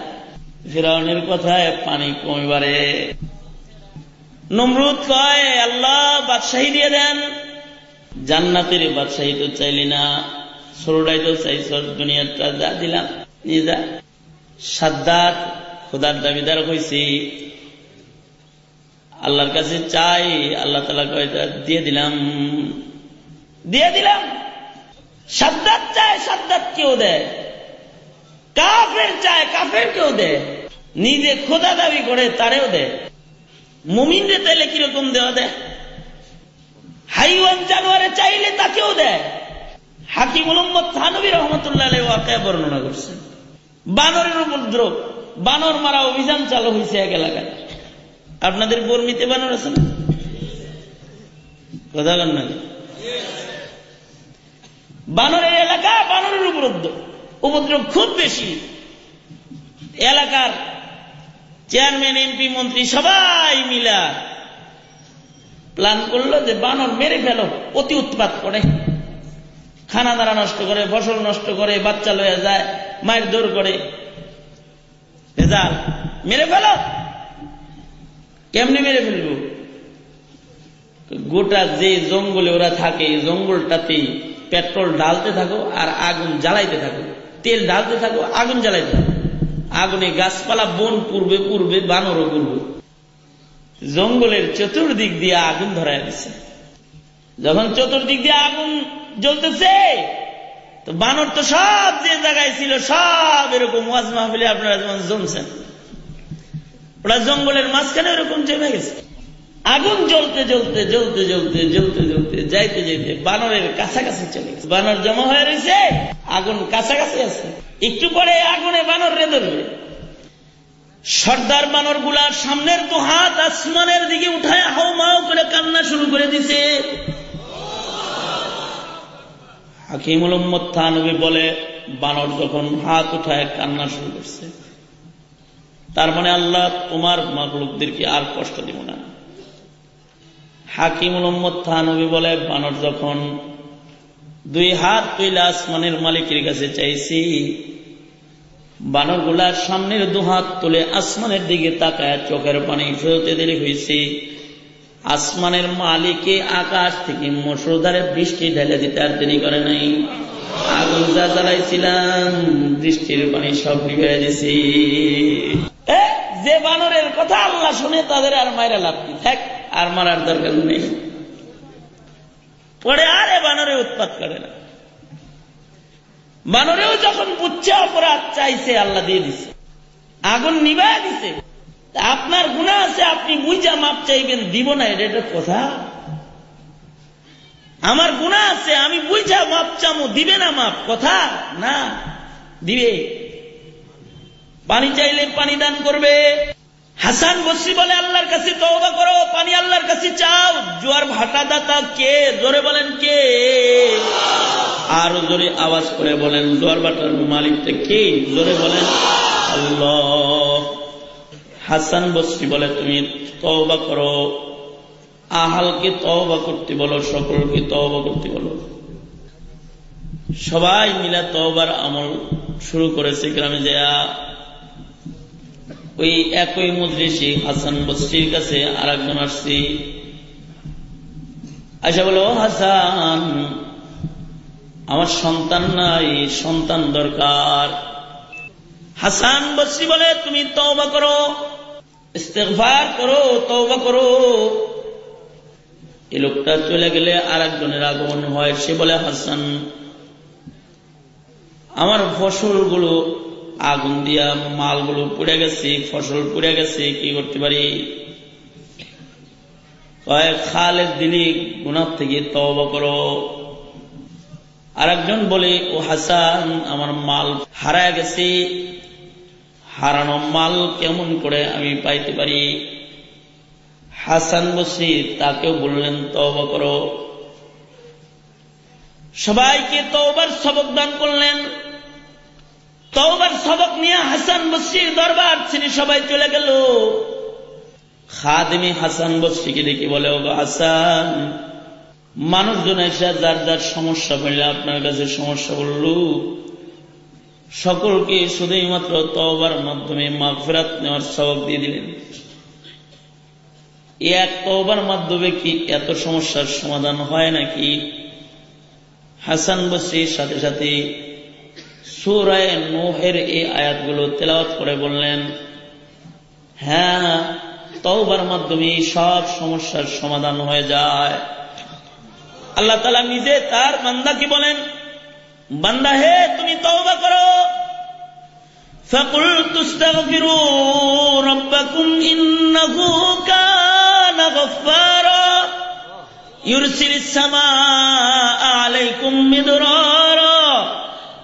ফেরাউনের কথায় পানি কমিবারে নমরুদ কয়, আল্লাহ, বাদশাহী দিয়ে দেন। জান্নাতের বাদশাহী তো চাইলি না। ষোলোটাই তো চাইছ, দুনিয়াটা যা দিলাম, নিয়ে যা। সাদ্দাত, খোদার দাবিদার হয়েছি আল্লাহর কাছে চাই, আল্লাহ তালা কয় দিয়ে দিলাম। দিয়ে দিলাম। সাদ্দাত চায়, সাদ্দাত কেউ দেয়। কাফের চায়, কাফের কেউ দেয়। নিজে খোদা দাবি করে, তারেও দেয়। মুমিনরে তাইলে কীরকম দেওয়া দেয়? হাইওয়ান জানোয়ারে চাইলে তাকেও দেয়। হাকিম মোহাম্মদ থানবী রহমতুল্লাহ ওয়াকায় বর্ণনা করছেন বানরের উপদ্রব বানর মারা অভিযান চালু হয়েছে এক এলাকায়। আপনাদের বর্মিতে বানর আছে না? কথা না? বানরের এলাকা বানরের উপদ্রব উপদ্রব খুব বেশি। এলাকার চেয়ারম্যান, এমপি, মন্ত্রী সবাই মিলা প্ল্যান করল যে বানর মেরে ফেলো, অতি উৎপাত করে। খানা দানা নষ্ট করে, ফসল নষ্ট করে, বাচ্চা লয়ে যায়, মায়ের দৌড় করে। ভেজাল। মেরে ফেলো। কেমনে মেরে ফেলব? গোটা যে জঙ্গলে ওরা থাকে জঙ্গলটাতে পেট্রোল ডালতে থাকো আর আগুন জ্বালাইতে থাকো। তেল ঢালতে থাকো, আগুন জ্বালাইতে থাকো। আগুনে গাছপালা বন পূর্বে পূর্বে, বানরও পূর্বে। জঙ্গলের চতুর্দিক দিয়ে আগুন ধরায় দিচ্ছে যখন চতুর্দিক দিয়ে আগুন জ্বলতেছে, তো বানর তো সব যে জায়গায় ছিল, সব এরকম ওয়াজ মাহফিলে আপনারা যেমন জমছেন, ওরা জঙ্গলের মাঝখানে এরকম জমে গেছে। আগুন জ্বলতে জ্বলতে জ্বলতে জ্বলতে জ্বলতে জ্বলতে, যাইতে যাইতে বানরের কাছাকাছি চলে গেছে। বানর জমা হয়ে রয়েছে আগুন কাছাকাছি আছে। একটু পরে আগুনে বানর রে ধরবে। সর্দার বানরগুলার সামনের দু হাত আসমানের দিকে উঠায় হাও মাও করে কান্না শুরু করে দিছে। হাকিমুল বলে, বানর যখন হাত উঠায় কান্না শুরু করছে, তার মানে আল্লাহ তোমার মাকলুকদেরকে আর কষ্ট দিব না। হাকিম মোহাম্মদ থানবী বলে বানর যখন দুই হাত তুইলে আসমানের মালিকের কাছে চাইছি বানরগুলার সামনের দু হাত তুলে আসমানের দিকে তাকায় চোখের পানি ফেরতে দেরি হয়েছে আসমানের মালিকে আকাশ থেকে মসুরধারে বৃষ্টি ঢেলে দিতে আর দেরি করে নাই। আগুন যা জ্বালাইছিলাম, বৃষ্টির পানি সব নিবে দিছি। যে বানরের কথা আল্লাহ শুনে তাদের আর মায়েরা লাভ কি? থাক। আর মারার দরকার নেই। পরে আর এ বানরে উৎপাত করে না। বানরেও যখন বুঝছে, অপরাধ চাইছে, আল্লাহ দিয়ে দিছে। আগুন নিবা দিছে। আপনার গুণা আছে, আপনি বুঝা মাপ চাইবেন, দিব না, এটা একটা কথা। আমার গুণা আছে, আমি বুঝা মাপ চামো, দিবে না মাপ, কথা? না, দিবে। পানি চাইলে পানি দান করবে। হাসান বসি বলে, আল্লাহর কাছে তওবা করো, পানি আল্লাহর কাছে চাও। জোয়ার ভাটা দাতা কে? জোরে বলেন কে? আর জোরে আওয়াজ করে বলেন, জোয়ার ভাটার মালিকটা কে? জোরে বলেন, আল্লাহ। হাসান বসি বলে, তুমি তওবা করো। আহালকে তওবা করতে বলো, সকলকে তওবা করতে বলো। সবাই মিলে তওবার আমল শুরু করেছে গ্রামে যায়া ওই একই মজলিসি হাসান বস্রির কাছে আর একজন আসছি। আচ্ছা বলো হাসান, আমার সন্তান নাই, সন্তান দরকার। হাসান বস্রি বলে, তুমি তওবা করো ইস্তেকভার করো, তওবা করো। এই লোকটা চলে গেলে আর একজনের আগমন হয়। সে বলে, হাসান, আমার ফসলগুলো আগুন দিয়া মালগুলো পুড়ে গেছে, ফসল পুড়ে গেছে, কি করতে পারি? কয়েক খালের দিনই গুণার থেকে তওবা করো। আর একজন বলে, ও হাসান, আমার মাল হারায় গেছে। হারানো মাল কেমন করে আমি পাইতে পারি? হাসান বসি তাকেও বললেন, তওবা করো। সবাইকে তওবার সবক দান করলেন। তওবার সবক নিয়ে হাসান বসির দরবার ছিল সবাই চলে গেল। খাদিমি হাসান বসিকে দেখি বলে ও হাসান, মানুষজন এসে যার যার সমস্যা পেলে আপনার কাছে সমস্যা বলল। সকলকে শুধুই মাত্র তওবার মাধ্যমে মাগফিরাত নেওয়ার সবক দিয়ে দিলেন। এক তওবার মাধ্যমে কি এত সমস্যার সমাধান হয় নাকি? হাসান বসির সাথে সাথে সুরায় নোহের এই আয়াতগুলো তেলাওয়াত করে বললেন হ্যাঁ তওবার মাধ্যমে সব সমস্যার সমাধান হয়ে যায় আল্লাহ তালা নিজে তার বান্দাকে বলেন বান্দা হে তুমি তওবা করো فقلت استغفروا ربكم إنه كان غفارا يرسل السماء عليكم مدرارا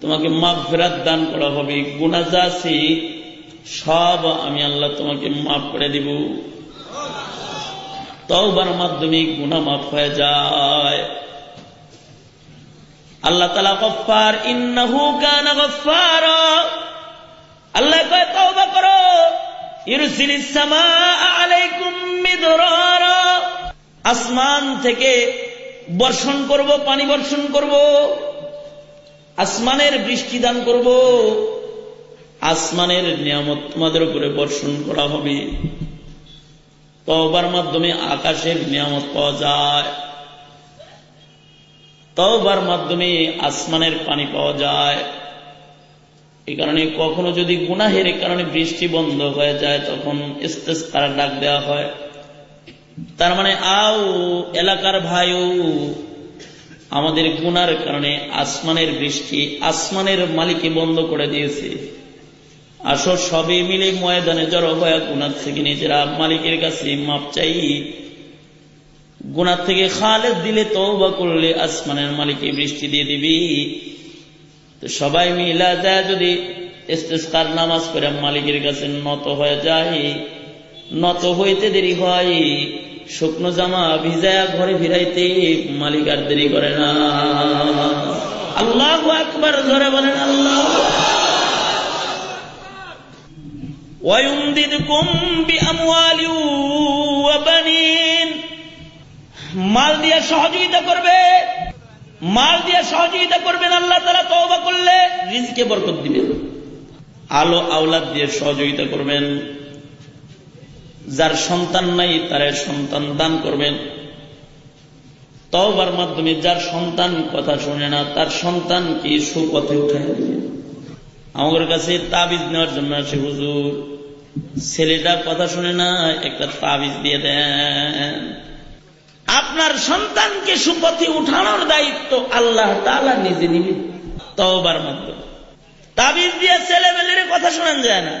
তোমাকে মাফ ফেরাত দান করা হবে গুণা যা আছে সব আমি আল্লাহ তোমাকে মাফ করে দিব। তওবার মাধ্যমে গুণা মাফ হয়ে যায়। আল্লাহ তালা গফার ইন্নাহু কানা গফার আল্লাহ কয়, তওবা করো। ইরসিলিস সামা আলাইকুম মিদরারা। আসমান থেকে বর্ষণ করব, পানি বর্ষণ করব। আসমানের বৃষ্টি দান করব। আসমানের নিয়ামত তোমাদের উপরে বর্ষণ করা হবে। তওবার মাধ্যমে আকাশের নিয়ামত পাওয়া যায়। তওবার মাধ্যমে আসমানের পানি পাওয়া যায়। এই কারণে কখনো যদি গুনাহের কারণে বৃষ্টি বন্ধ হয়ে যায়, তখন তারা ডাক দেওয়া হয়। তার মানে আও এলাকার ভাইও আমাদের গুনার কারণে আসমানের বৃষ্টি আসমানের মালিকে বন্ধ করে দিয়েছে। আসো, সবে মিলে ময়দানে জড়ো হয়ে গুনার থেকে নিজেরা মালিকের কাছে মাপ চাই। গুনার থেকে খালেদ দিলে তৌবা করলে আসমানের মালিকে বৃষ্টি দিয়ে দিবি। তো সবাই মিলা যায় যদি ইস্তেস্কার নামাজ করে মালিকের কাছে নত হয়ে যায়। নত হইতে দেরি হয়। শুকনো জামা ভিজায়া ঘরে ফিরাইতে মালিক আর দেরি করে না। আল্লাহ একবার ধরে বলেন আল্লাহ। মাল দিয়ে সহযোগিতা করবে। মাল দিয়ে সহযোগিতা করবেন, আল্লাহ তারা তওবা করলে রিজকে বরকত দিবেন। আলো আওলাদ দিয়ে সহযোগিতা করবেন। যার সন্তান নাই, তার সন্তান দান করবেন। তবার মাধ্যমে যার সন্তান কথা শুনে না, তার সন্তান কি সুপথে উঠে আমাদের কাছে তাবিজ নেওয়ার জন্য আছে, হুজুর। ছেলেটা কথা শুনে না, একটা তাবিজ দিয়ে দেন। আপনার সন্তানকে সুপথে উঠানোর দায়িত্ব আল্লাহ তালা নিজে নিবে তওবার মাধ্যমে। তাবিজ দিয়ে ছেলে মেলের কথা শোনান যায় না।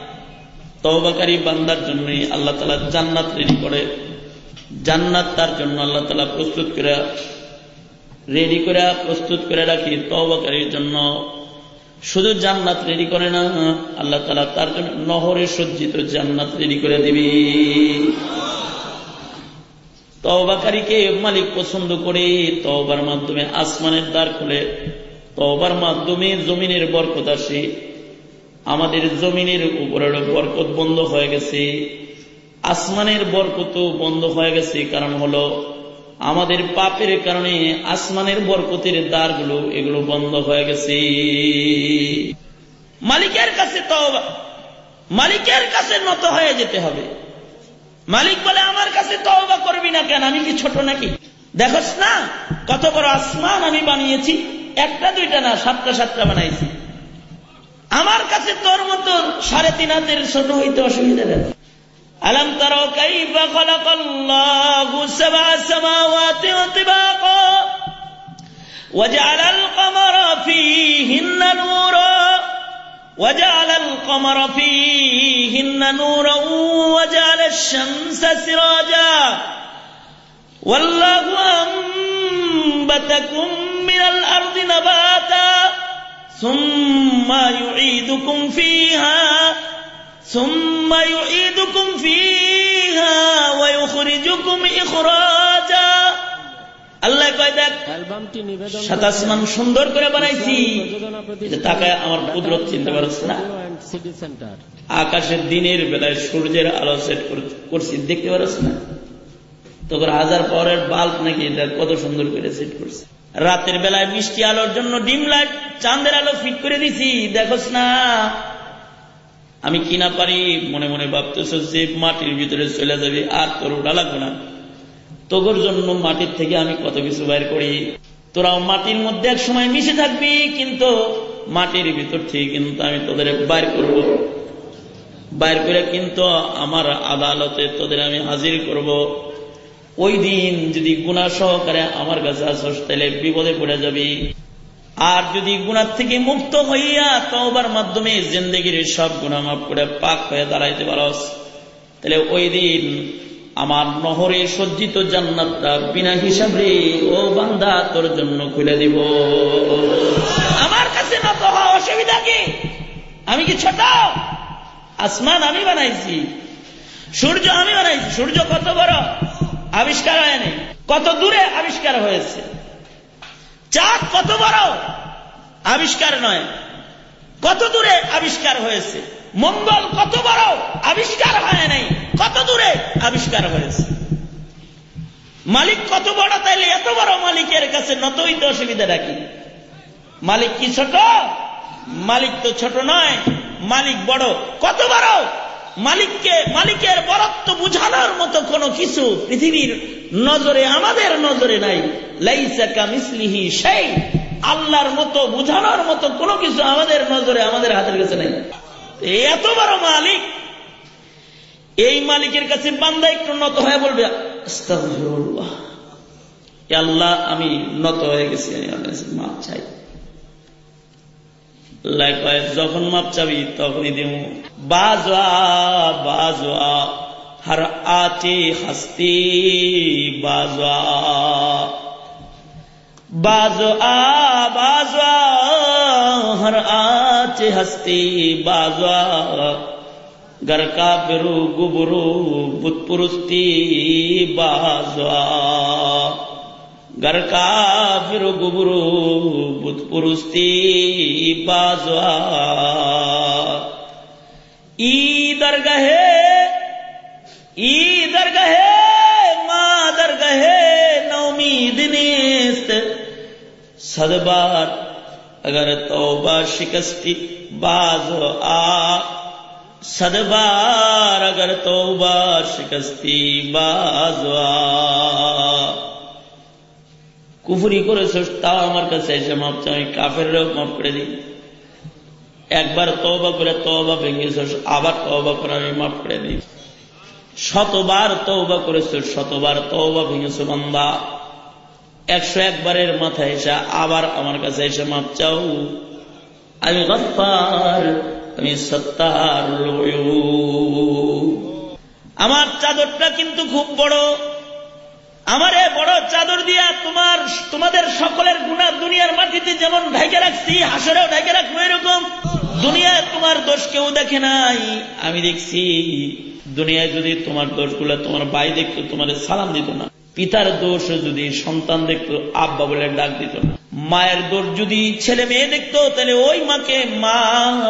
তওবাকারী বান্দার জন্যই আল্লাহ তালা জান্নাত রেডি করে। জান্নাত তার জন্য আল্লাহ তালা প্রস্তুত করে রেডি করে, প্রস্তুত করে রাখি তওবাকারীর জন্য। শুধু জান্নাত রেডি করে না, আল্লাহ তালা তার জন্য নহরে সজ্জিত জান্নাত রেডি করে দিবি। তওবাকারীকে মালিক পছন্দ করে তওবার মাধ্যমে আসমানের দ্বার খুলে, তওবার মাধ্যমে জমিনের বরকত আসে। আমাদের জমিনের উপরের বরকত বন্ধ হয়ে গেছে, আসমানের বরকত বন্ধ হয়ে গেছে, কারণ হলো আমাদের পাপের কারণে আসমানের বরকতের দ্বারগুলো এগুলো বন্ধ হয়ে গেছে। মালিকের কাছে তো মালিকের কাছে নত হয়ে যেতে হবে। মালিক বলে, আমার কাছে তওবা করবি না কেন? আমি কি ছোট নাকি? দেখোস না, কত বড় আসমান আমি বানিয়েছি, একটা দুইটা না, সাতটা সাতটা বানাইছি। আমার কাছে তোর মতো সাড়ে তিন হাতের ছোট হইতে অসুবিধা নেই ألم تروا كيف خلق الله سبع سماوات طباقا وجعل القمر فيهن نورا وجعل القمر فيهن نورا وجعل الشمس سراجا والله أنبتكم من الأرض نباتا ثم يعيدكم فيها ثم يعيدكم فيها ويخرجكم إخراجا আল্লাহ কয় দেখ সাত আসমান সুন্দর করে বানাইছি তাকায় আমার কুদরত চিনতে পারছ না আকাশের দিনের বেলায় সূর্যের আলো সেট করছি দেখতে পারছ না তখন হাজার পাওয়ারের বাল্ব নাকি এটা কত সুন্দর করে সেট করছে রাতের বেলায় মিষ্টি আলোর জন্য ডিম লাইট চাঁদের আলো ফিট করে দিছি, দেখোস না। আমি কিনা পারি? মনে মনে ভাবতেছ, যে মাটির ভিতরে চলে যাবে, আর তোর ওটা লাগবে না। তোর জন্য মাটির থেকে আমি কত কিছু বাইর করি। তোরাও মাটির মধ্যে এক সময় মিশে থাকবি, কিন্তু মাটির ভিতর থেকে কিন্তু আমি তোদের বাইর করব। বাইর করে কিন্তু আমার আদালতে তোদের আমি হাজির করব। ওই দিন যদি গুণা সহকারে আমার কাছে আসস, তাহলে বিপদে পড়ে যাবি। আর যদি গুণার থেকে মুক্ত হইয়া তওবার মাধ্যমে জিন্দগির সব গুণা মাফ করে পাক হয়ে দাঁড়াইতে পারস, তাহলে ওই দিন আমার নহরে সজ্জিত জান্নাতটা বিনা হিসাবে ও বান্দা তোর জন্য খুলে দিব। আমার কাছে নত হওয়া অসুবিধা কি? আমি কি ছোট? আসমান আমি বানাইছি, সূর্য আমি বানাইছি, সূর্য কত বড়? আবিষ্কার হয়নি। কত দূরে আবিষ্কার হয়েছে? চাঁদ কত বড়? আবিষ্কার নয়। কত দূরে আবিষ্কার হয়েছে? মঙ্গল কত বড়? আবিষ্কার হয় নাই। কত দূরে আবিষ্কার হয়েছে? মালিক কত বড়? তাইলে এত বড় মালিকের কাছে নত হইতে অসুবিধা রাখি মালিক কি ছোট? মালিক তো ছোট নয়। মালিক বড়। কত বড়? মালিককে, মালিকের বরত্ব বুঝানোর মতো কোনো কিছু পৃথিবীর নজরে, আমাদের নজরে নাই। লাইসাকা মিসলিহি সেই আল্লাহর মতো বুঝানোর মতো কোনো কিছু আমাদের নজরে, আমাদের হাতের কাছে নাই। এত বড় মালিক! এই মালিকের কাছে বান্দা একটু নত হয়ে বলবে আল্লাহ, আমি নত হয়ে গেছি মাপ চাই। যখন মাপ চাবি, তখনই দিব বাজা বাজা হর আতে হস্তি বাজা বাজা বাজা হর আতে হস্তি বাজা گر کافر گبرو، بت پرستی بازوا۔ ای در گہے ای در گہے ماں در گہے نومید نیست۔ صد بار اگر توبہ شکستی باز آ صد بار اگر توبہ شکستی باز آ কুফুরি করেছ, তাও আমার কাছে এসে মাপ চাই কাফের মাফ করে দিই একবার তবা করে তবা ভেঙেছ, আবার তবা করে আমি মাফ করে দিই। শতবার তৌবা করেছ, শতবার তৌবা ভেঙেছ, বান্দা। একশো একবারের মাথায় এসে আবার আমার কাছে এসে মাপ চাও। আমি গফার আমি সত্তার আমার চাদরটা কিন্তু খুব বড়। আমার এ বড় চাদর দিয়া তোমার, তোমাদের সকলের গুণা দুনিয়ার মাটিতে যেমন ঢাকে রাখছি, হাসরেও ঢাকে রাখব এরকম, দুনিয়ায় তোমার দোষ কেউ দেখে নাই। আমি দেখছি, দুনিয়ায় যদি তোমার দোষগুলো তোমার ভাই দেখতো তোমার সালাম দিত না। পিতার দোষ যদি সন্তান দেখতো, আব্বা বলে ডাক দিত না। মায়ের দোষ যদি ছেলে মেয়ে দেখতো, তাহলে ওই মাকে মা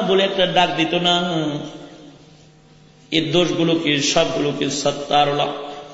বলে একটা ডাক দিত না। এই দোষগুলোকে, সবগুলোকে সত্তার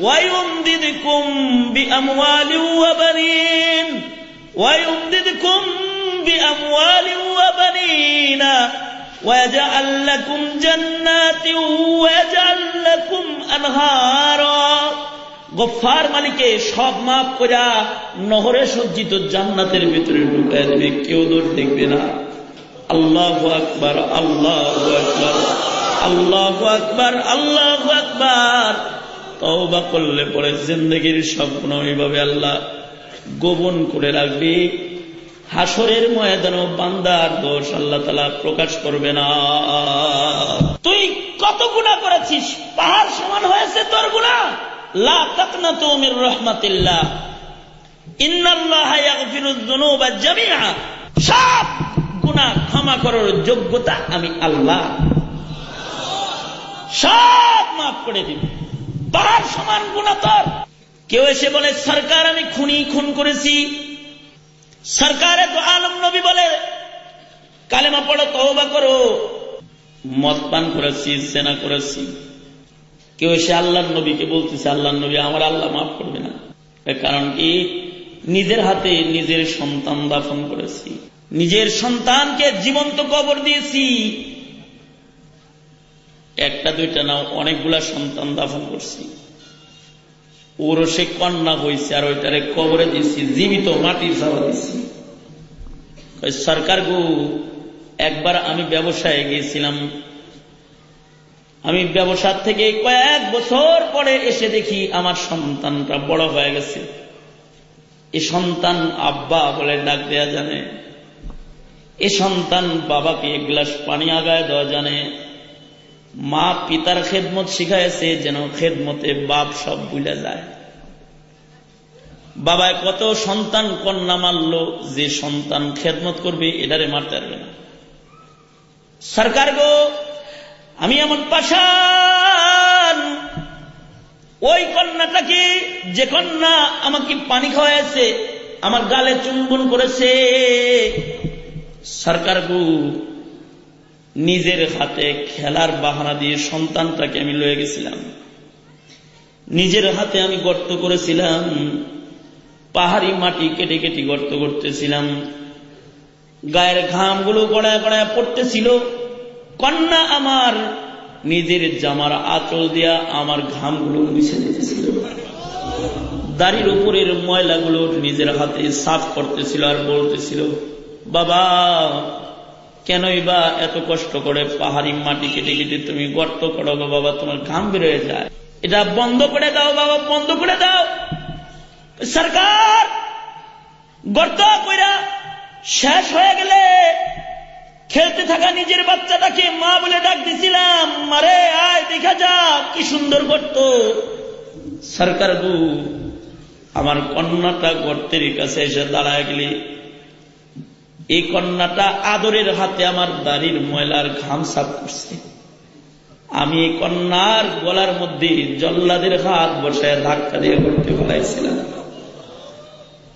ويمددكم بأموال وبنين ويمددكم بأموال وبنين ويجعل لكم جنات ويجعل لكم أنهارا গফার মালিকে সব মাপ করা নহরে সজ্জিত জান্নাতের ভিতরে ঢুকায় দেবে কেউ দোষ দেখবে না আল্লাহ আকবার আল্লাহ আকবার আল্লাহ আকবার আল্লাহ আকবার তওবা করলে পরে জিন্দগির সব গুণ এইভাবে আল্লাহ গোপন করে রাখবে। হাসরের ময়দানও বান্দার দোষ আল্লাহ তালা প্রকাশ করবে না। তুই কত গুণা করেছিস? পাহাড় সমান হয়েছে তোর গুণা যোগ্যতা আমি আল্লাহ। সব মাফ করে দিব। তার সমান গুণা তোর। কেউ এসে বলে, সরকার আমি খুনি, খুন করেছি। সরকারে তো আলম নবী বলে, কালেমা পড়ো তহবা করো। মদ পান করেছি, সেনা করেছি। কেউ এসে আল্লাহ নবীকে বলতেছে আল্লাহ নবী, আমার আল্লাহ মাফ করবে না। কারণ কি? নিজের হাতে নিজের সন্তান দাফন করেছি। নিজের সন্তানকে জীবন্ত কবর দিয়েছি। একটা, দুইটা না, অনেকগুলা সন্তান দাফন করছি। ওরও সে কন্যা হয়েছে আর ওইটারে কবরে দিয়েছি জীবিত মাটির চাওয়া দিয়েছি সরকার গু, একবার আমি ব্যবসায় গিয়েছিলাম। আমি ব্যবসার থেকে কয়েক বছর পরে এসে দেখি আমার সন্তানটা বড় হয়ে গেছে। এ সন্তান আব্বা বলে ডাক দেয়া জানে। এ সন্তান বাবাকে এক গ্লাস পানি আগায় দেওয়া জানে। মা পিতার খেদমত শিখাইছে যেন খেদমতে বাপ সব ভুলে যায়। বাবায় কত সন্তান কন্যা মারল, যে সন্তান খেদমত করবে, এটারে মারতে পারবে না। সরকার গো, আমি এমন পাশান ওই কন্যাটাকে যে কন্যা আমাকে পানি খাওয়াইছে, আমার গালে চুম্বন করেছে? সরকার গু নিজের হাতে খেলার বাহানা দিয়ে সন্তানটাকে আমি লয়ে গেছিলাম। নিজের হাতে আমি গর্ত করেছিলাম, পাহাড়ি মাটি কেটে কেটে গর্ত করতেছিলাম, গায়ের ঘামগুলো গড়ায় গড়ায় পড়তেছিল। কন্যা আমার নিজের জামার আঁচল দিয়া আমার ঘামগুলো মিশে দিতেছিল। দাড়ির উপরের ময়লাগুলো নিজের হাতে সাফ করতেছিল আর বলতেছিল, বাবা কেনই বা এত কষ্ট করে পাহাড়ি মাটি কেটে কেটে তুমি গর্ত করো গো বাবা, তোমার ঘাম বেরোয় যায়। এটা বন্ধ করে দাও বাবা, বন্ধ করে দাও। সরকার, গর্ত কইরা শেষ হয়ে গেলে খেলতে থাকা নিজের বাচ্চাটাকে মা বলে ডাক দিছিলাম, মারে, আয়, দেখা যা কি সুন্দর গর্ত। সরকার গু, আমার কন্যাটা গর্তের কাছে এসে দাঁড়ায় গেলে এই কন্যাটা আদরের হাতে আমার দাড়ির ময়লার ঘাম সাফ করছে। আমি এই কন্যার গলার মধ্যে জল্লাদের হাত বসায় ধাক্কা দিয়ে করতে বলাইছিলাম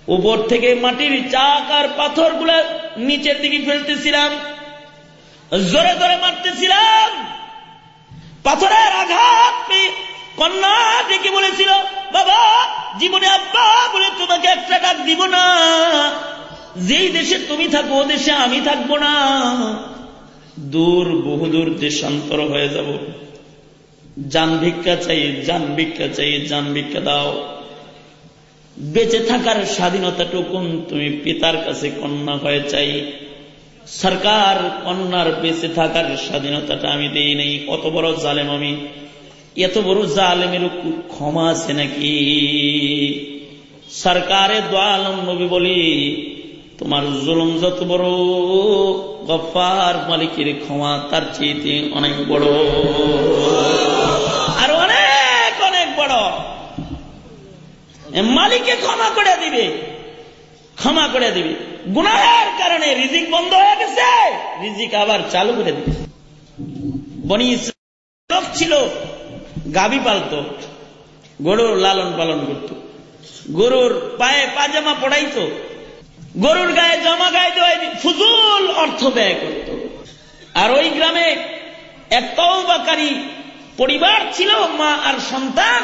উপর থেকে মাটির চাক আর পাথরগুলা নিচের দিকে ফেলতেছিলাম। জোরে জোরে মারতেছিলাম। পাথরের আঘাত কন্যা ডেকে বলেছিল, বাবা, জীবনে আব্বা বলে তোমাকে একটা ডাক দিব না। যেই দেশে তুমি থাকো ও দেশে আমি থাকব না। দূর, বহুদূর দেশান্তর হয়ে যাব। যান ভিক্ষা চাই, যান ভিক্ষা চাই, যান ভিক্ষা দাও। বেঁচে থাকার স্বাধীনতাটুকুন তুমি পিতার কাছে কন্যা হয়ে চাই। সরকার কন্যার বেঁচে থাকার স্বাধীনতাটা আমি দিই নেই। অত বড় জালেম আমি। এত বড় জালেমের ক্ষমা আছে নাকি? সরকারে দোয়ালম নবী বলি তোমার জুলুম যত বড় গফার মালিকের ক্ষমা তার চেয়ে অনেক বড়। আর অনেক অনেক বড়। মালিককে ক্ষমা করে দিবে। ক্ষমা করে দিবে। গুনাহের কারণে রিজিক বন্ধ হয়ে গেছে। রিজিক আবার চালু করে দিবে। বনি ছিল, গাবি পালত, গরুর লালন পালন করত। গরুর পায়ে পাজামা পড়াইতো। গরুর গায়ে জমা গায়ে দেওয়া ফুজুল অর্থ ব্যয় করত। আর ওই গ্রামে এক তৌবাকারী পরিবার ছিল, মা আর সন্তান,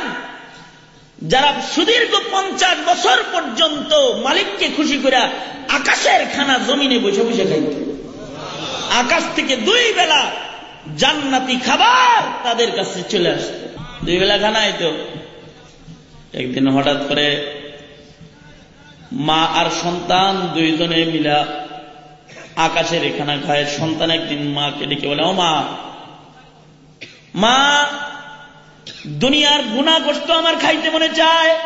যারা সুদীর্ঘ পঞ্চাশ বছর পর্যন্ত মালিককে খুশি করে আকাশের খানা জমিনে বসে বসে খাইত। আকাশ থেকে দুই বেলা জান্নাতি খাবার তাদের কাছে চলে আসত। দুই বেলা খানা তো একদিন হঠাৎ করে মা আর সন্তান দুইজনে মিলা আকাশের এখানা খায় সন্তান একদিন মাকে ডেকে বলে, ও মা মা, দুনিয়ার গুণা গোস্ত আমার খাইতে মনে চায়।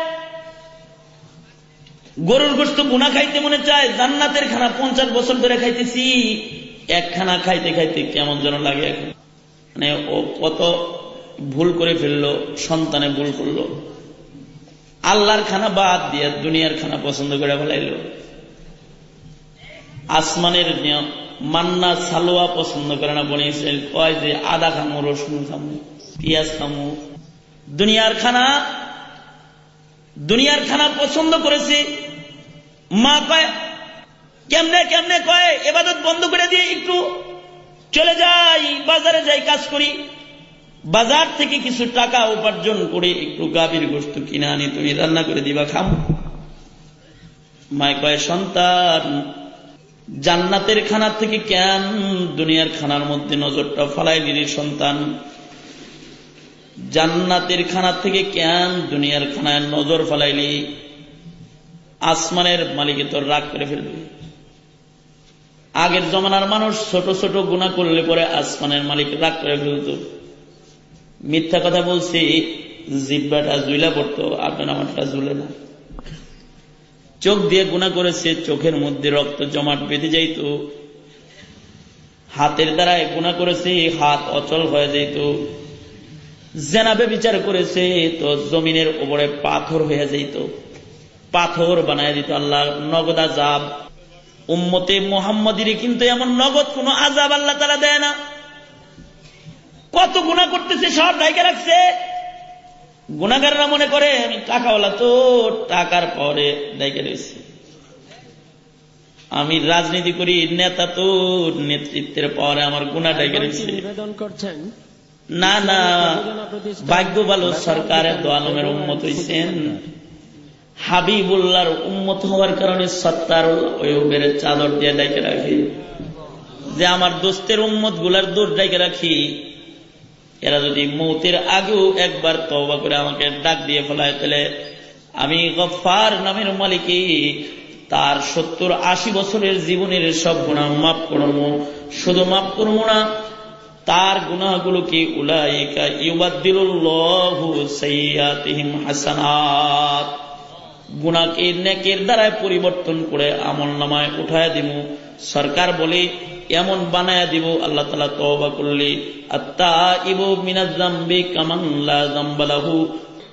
গরুর গোস্ত গুণা খাইতে মনে চায়। জান্নাতের খানা পঞ্চাশ বছর ধরে খাইতেছি। এক খানা খাইতে খাইতে কেমন যেন লাগে এখন। মানে ও কত ভুল করে ফেলল, সন্তানে ভুল করল। আল্লাহর খানা বাদ দিয়ে দুনিয়ার খানা পছন্দ করে ফেলাইল। আসমানের নিয়ম মান্না সালোয়া পছন্দ করে না, বনে কয় যে, আদা খামো, রসুন খামো, পিঁয়াজ খামো। দুনিয়ার খানা দুনিয়ার খানা পছন্দ করেছে। মা কয়, কেমনে কেমনে কয়, এবাদত বন্ধ করে দিয়ে একটু চলে যাই, বাজারে যাই, কাজ করি। বাজার থেকে কিছু টাকা উপার্জন করে একটু গাভীর গোস্ত কিনে আনি, তুমি রান্না করে দিবা, খাম। মায় কয়, সন্তান, জান্নাতের খানার থেকে কেন দুনিয়ার খানার মধ্যে নজরটা ফালাই দিলি সন্তান? জান্নাতের খানার থেকে কেন দুনিয়ার খানায় নজর ফালাইলি? আসমানের মালিকে তোর রাগ করে ফেলবে। আগের জমানার মানুষ ছোট ছোট গুণা করলে পরে আসমানের মালিক রাগ করে ফেলত। মিথ্যা কথা বলছি, জিব্বাটা জুইলা পড়তো, আপনার আমারটা জুলে না। চোখ দিয়ে গুণা করেছে, চোখের মধ্যে রক্ত জমাট বেঁধে যাইত। হাতের দ্বারায় গুণা করেছে, হাত অচল হয়ে যাইত। জেনাবে বিচার করেছে, তো জমিনের উপরে পাথর হয়ে যাইত। পাথর বানায় দিত আল্লাহ, নগদ আজাব উম্মতে মোহাম্মদিরে কিন্তু এমন নগদ কোন আজাব আল্লাহ তারা দেয় না। কত গুণা করতেছে সব ঢাইকে রাখছে। গুণাগাররা মনে করে আমি টাকাওয়ালা তো টাকার পরে ডাইকে রয়েছি। আমি রাজনীতি করি নেতা তো নেতৃত্বের পরে আমার গুণা ডাইকে রয়েছে। নিবেদন করছেন। না না ভাগ্য ভালো সরকারের দোয়ালমের উন্মত হয়েছেন হাবিবুল্লাহর উন্মত হওয়ার কারণে সত্তার ওয়েবের চাদর দিয়ে ডাইকে রাখি। যে আমার দোস্তের উম্মতগুলার দূর ডাইকে রাখি। এরা যদি মৌতের আগেও একবার তবা করে আমাকে ডাক দিয়ে ফেলায়, তাহলে আমি গফার নামের মালিকই। তার সত্তর আশি বছরের জীবনের সব গুণা মাফ করব। শুধু মাফ করব না, তার গুণাগুলোকে উলাইকা ইউবাদ্দিলুল্লাহু সাইয়াতিহিম গুণাকে নেকের দ্বারায় পরিবর্তন করে আমল নামায় উঠায় দিব। সরকার বলে এমন বানায় দিব? আল্লাহ তালা তবা করলে ইবু মিনাজাম্বি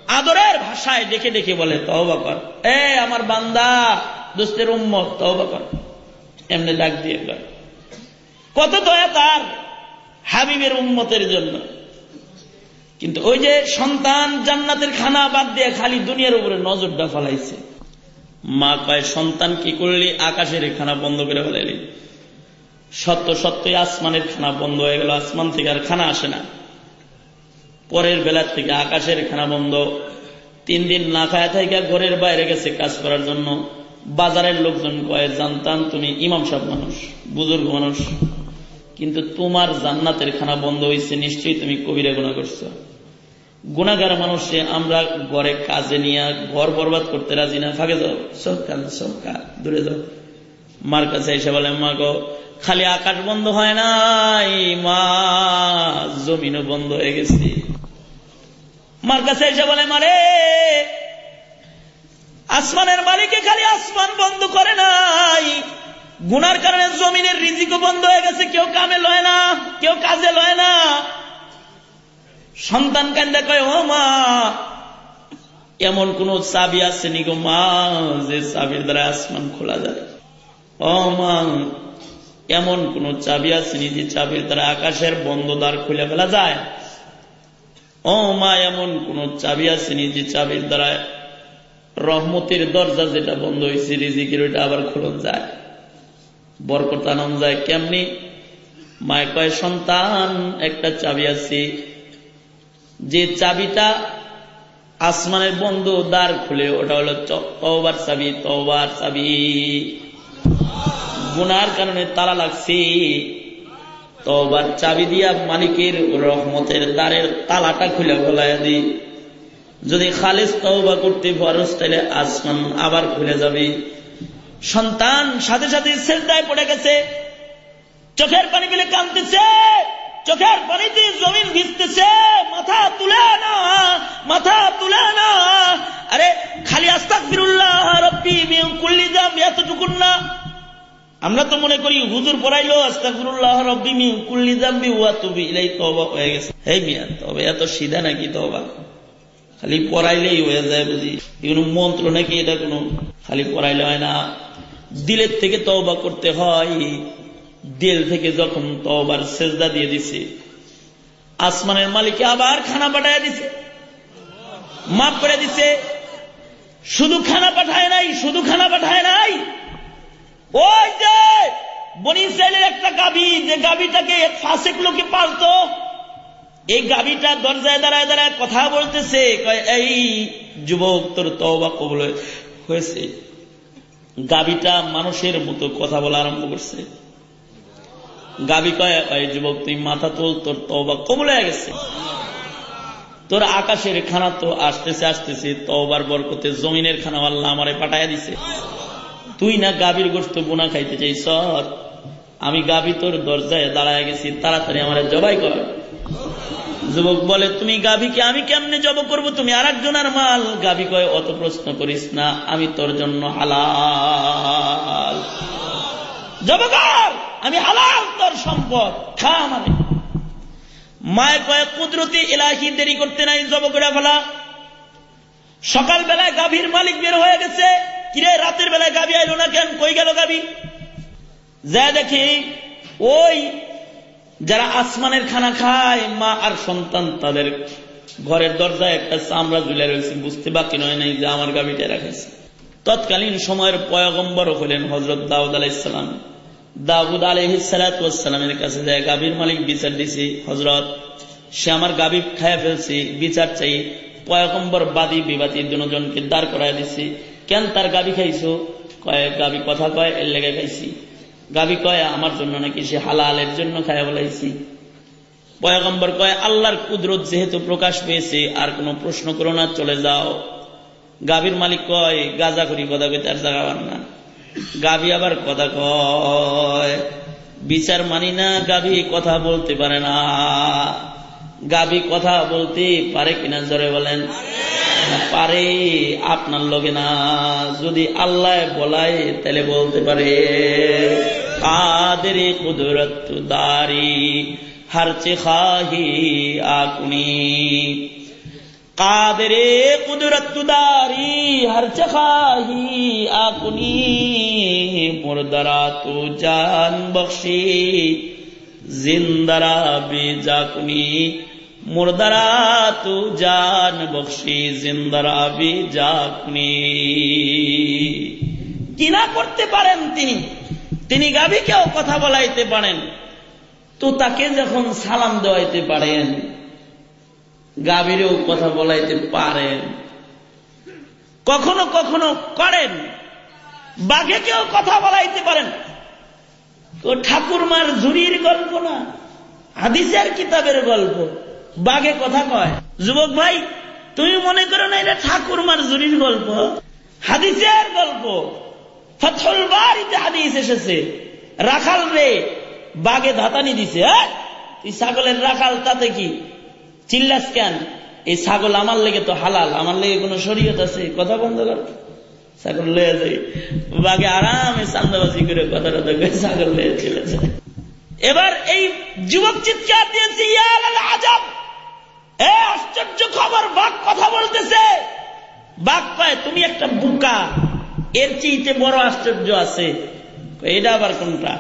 আদরের ভাষায় ডেকে ডেকে বলে, তওবা কর। এ আমার বান্দা, দোস্তের উম্মত, তওবা কর। এমনি ডাক দিয়ে কর কত দয়া তার হাবিবের উম্মতের জন্য। কিন্তু ওই যে সন্তান জান্নাতের খানা বাদ দিয়ে খালি দুনিয়ার উপরে নজরটা ফলাইছে। মা কয়, সন্তান কি করলি? আকাশের খানা বন্ধ করে ফেলাইলি। সত্য সত্যই আসমানের খানা বন্ধ হয়ে গেল, আসমান থেকে আর খানা আসে না। পরের বেলার থেকে আকাশের খানা বন্ধ। তিন দিন না খায় থেকে ঘরের বাইরে গেছে কাজ করার জন্য। বাজারের লোকজন কয়ে, জানতাম তুমি ইমাম সাহেব মানুষ, বুজুর্গ মানুষ। কিন্তু তোমার জান্নাতের খানা বন্ধ হয়েছে নিশ্চয়ই তুমি কবিরা গুণা করছ। গুণাগার মানুষে আমরা ঘরে কাজে নিয়ে ঘর বরবাদ করতে রাজি না। ফাঁকে যাও সব কাজ সব কাজ দূরে যাও। মার কাছে এসে বলে, মা গো, খালি আকাশ বন্ধ হয় নাই, মা, জমিনও বন্ধ হয়ে গেছে। মার কাছে এসে বলে মারে আসমানের মালিকে খালি আসমান বন্ধ করে নাই। গুনার কারণে জমিনের রিজিকও বন্ধ হয়ে গেছে, কেউ কামে লয় না, কেউ কাজে লয় না। সন্তান কান্দা কয়, ও মা, এমন কোন চাবি আছে নি গো মা, যে চাবির দ্বারা আসমান খোলা যায়? মা এমন কোন চাবি আছে নি যে চাবির দ্বারা আকাশের বন্ধ দ্বার খুলে ফেলা যায়? ও মা এমন কোন চাবি আছে নি যে চাবির দ্বারা রহমতের দরজা যেটা বন্ধ হয়েছে রিজিকের ওইটা আবার খুলন যায়? বরকত যায় কেমনি? মায় কয়, সন্তান, একটা চাবি আছে। যে চাবিটা আসমানের বন্ধ দ্বার খুলে, ওটা হলো তওবার চাবি তওবার চাবি। গুনার কারণে তালা লাগছে। তওবার চাবি দিয়া মালিকের রহমতের দ্বারের তালাটা খুলে ফেলাইয়া দি। যদি খালেজ তওবা করতে পারস তাহলে আসমান আবার খুলে যাবে। সন্তান সাথে সাথে সেজদায় পড়ে গেছে। চোখের পানি পেলে কাঁদতেছে। চোখের পানিতে জমিন ভিজতেছে। মাথা তুলে না, মাথা তুলে না। আরে, খালি আস্তাক ফিরুল্লাহ রব্বি কুল্লি দাম এতটুকুন না। আমরা তো মনে করি হুজুর পড়াইলো আস্তাকুরুল্লাহ রব্বি মি কুল্লি ওয়া তুবি ইলাই তওবা হয়ে গেছে। এই মিয়া তবে এত সিধা নাকি তওবা? খালি পড়াইলেই হয়ে যায় বুঝি। কোনো মন্ত্র নাকি এটা কোনো খালি পড়াইলে হয় না। দিলের থেকে তওবা করতে হয়। দিল থেকে যখন তওবার সেজদা দিয়ে দিছে, আসমানের মালিকে আবার খানা পাঠায় দিছে। মাফ করে দিছে। শুধু খানা পাঠায় নাই, শুধু খানা পাঠায় নাই। ওই যে বনি ইসরায়েলের একটা গাবি, যে গাবিটাকে ফাঁসেক লোকে পালত, এই গাবিটা দরজায় দাঁড়ায় দাঁড়ায় কথা বলতেছে এই যুবক, তোর তওবা কবল হয়েছে। গাবিটা মানুষের মতো কথা বলা আরম্ভ করছে। গাবি কয় যুবক, তুই মাথা তোল, তোর তওবা কবল হয়ে গেছে। তোর আকাশের খানা তো আসতেছে আসতেছে, তওবার বরকতে জমিনের খানা আল্লাহ আমারে পাঠাইয়া দিছে। তুই না গাভীর গোষ্ঠ বোনা খাইতে চাই সর আমি গাভী তোর দরজায় দাঁড়ায় গেছি, তাড়াতাড়ি আমার জবাই কর। যুবক বলে, তুমি গাভীকে আমি কেমনে জব করব? তুমি আর একজনের মাল। গাভী কয়, অত প্রশ্ন করিস না, আমি তোর জন্য হালাল। জবকর আমি হালাল তোর সম্পদ, খা মানে মায়ের কয়ে, কুদরতি এলাহি দেরি করতে নাই জব করে ফেলা। সকাল বেলায় গাভীর মালিক বের হয়ে গেছে। কিরে রাতের বেলায় গাবি আইলো না কেন? কই গেল গাবি? যা দেখি ওই যারা আসমানের খানা খায়, মা আর সন্তান তাদের ঘরের দরজায় একটা চামড়া ঝুলে রয়েছে। বুঝতে বাকি নয় নাই যে আমার গাবিটা রাখাইছে তৎকালীন সময়ের পয়গম্বর হলেন হজরত দাউদ আলাইসালাম দাউদ আলহিসালামের কাছে যায় গাভীর মালিক বিচার দিছি হজরত সে আমার গাভী খায়া ফেলছি, বিচার চাই। পয়গম্বর বাদী বিবাদী দুজনকে দাঁড় করাই দিছি। কেন তার গাবি খাইছো? কয়, গাবি কথা কয়, এর লেগে খাইছি। গাবি কয়, আমার জন্য নাকি সে হালালের জন্য খায়া বলাইছি। পয়গম্বর কয়, আল্লাহর কুদরত যেহেতু প্রকাশ পেয়েছে, আর কোনো প্রশ্ন করো না, চলে যাও। গাভীর মালিক কয়, গাজা করি, কথা কইতে আর জাগাবার না। গাভী আবার কথা কয়, বিচার মানি না গাভী কথা বলতে পারে না। গাভী কথা বলতে পারে কিনা জোরে বলেন? পারে, আপনার লগে না। যদি আল্লাহ বলায়, তাহলে বলতে পারে। কাদের কুদরত দারি হরচে খাহি আকুনি। কাদরে কুদরত দারি হরচে খাহি আকুনি। মুরদরা তু জান বখশি, জিন্দারা বেজাকুনি। মুরদারা, তু জান বখশি, জিন্দারা বি বেজাকুনি কিনা করতে পারেন তিনি? তিনি গাভীকেও কথা বলাইতে পারেন। তো তাকে যখন সালাম দেওয়াইতে পারেন, গাভীরেও কথা বলাইতে পারেন। কখনো কখনো করেন। বাঘে কেউ কথা বলাইতে পারেন। তো ঠাকুরমার ঝুড়ির গল্প না, হাদিসের কিতাবের গল্প। বাঘে কথা কয়, যুবক ভাই, তুমি মনে করো না এটা ঠাকুরমার ঝুড়ির গল্প? হাদিসের গল্প। হাদিস এসেছে। রাখাল রে বাঘে ধাতানি দিছে তুই ছাগলের রাখাল তাতে কি? চিল্লাস কেন? এই ছাগল আমার লেগে তো হালাল, আমার লেগে কোনো শরীয়ত আছে? কথা বন্ধ কর। ছাগল লয়ে যাই বাঘে আরামে চান্দাবাজি করে কথা টথা করে ছাগল লয়ে চলে যায়। এবার এই যুবক চিৎকার দিয়েছে আজব! আশ্চর্য খবর, বাঘ কথা বলতেছে। বাঘ পায় তুমি একটা বুকা, এর চেয়ে বড় আশ্চর্য আছে। এটা আবার কোনটা?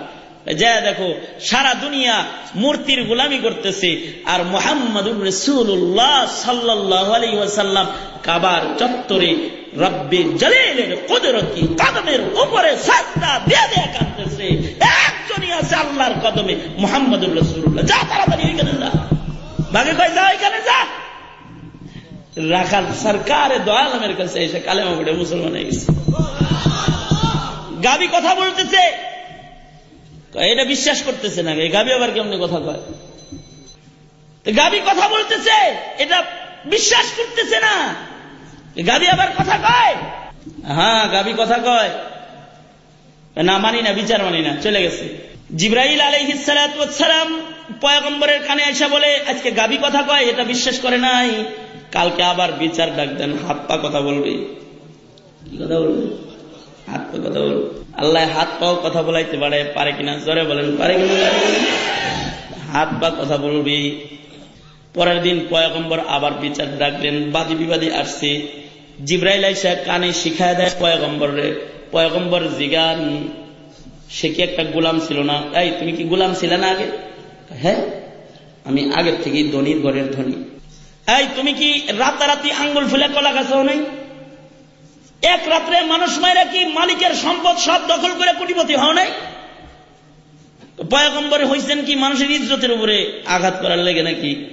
যা দেখো, সারা দুনিয়া মূর্তির গোলামি করতেছে আর মোহাম্মদুর রসুল্লাহ সাল্লাহ কাবার চত্বরে রব্বে কদমের উপরে সাজদা দিয়ে দিয়ে কাঁদতেছে। একজনই আছে আল্লাহর কদমে মোহাম্মদুর রসুল্লাহ যা তাড়াতাড়ি ওইখানে যা। বাগে কয় যা ওইখানে যা। সরকার দোয়ালমের কাছে এসে কালেমা পড়ে মুসলমান হয়ে গেছে। গাবি কথা বলতেছে। এটা বিশ্বাস করতেছে না গাবি আবার কেমনি কথা কয়? গাবি কথা বলতেছে, এটা বিশ্বাস করতেছে না। গাবি আবার কথা কয়? হ্যাঁ গাবি কথা কয়। না, মানি না, বিচার মানি না, চলে গেছে। জিব্রাইল আলহিসালাম পয়গম্বরের কানে এসে বলে, আজকে গাবি কথা কয়, এটা বিশ্বাস করে নাই। কালকে আবার বিচার ডাক দেন, হাত পা কথা বলবে। কি কথা বলবে? হাত পা কথা বলবে। আল্লাহ হাত পাও কথা বলাইতে পারে পারে কিনা জোরে বলেন, পারে কিনা? হাত পা কথা বলবি। পরের দিন পয়গম্বর আবার বিচার ডাকলেন বাদী বিবাদী আসছে। জিব্রাইল আইসা কানে শিখায় দেয় পয়গম্বর পয়গম্বর জিগান, সে কি একটা গোলাম ছিল না? এই, তুমি কি গোলাম ছিলে না আগে? হ্যাঁ? আমি আগের থেকেই ধনির ঘরের ধনী। এই, তুমি কি রাতারাতি আঙ্গুল ফুলে কলা গাছও নাই? এক রাত্রে মানুষ মায়েরা কি মালিকের সম্পদ সব দখল করে কোটিপতি হও নাই? পয়গম্বরে হয়েছেন কি মানুষের ইজ্জতের উপরে আঘাত করার লেগে নাকি?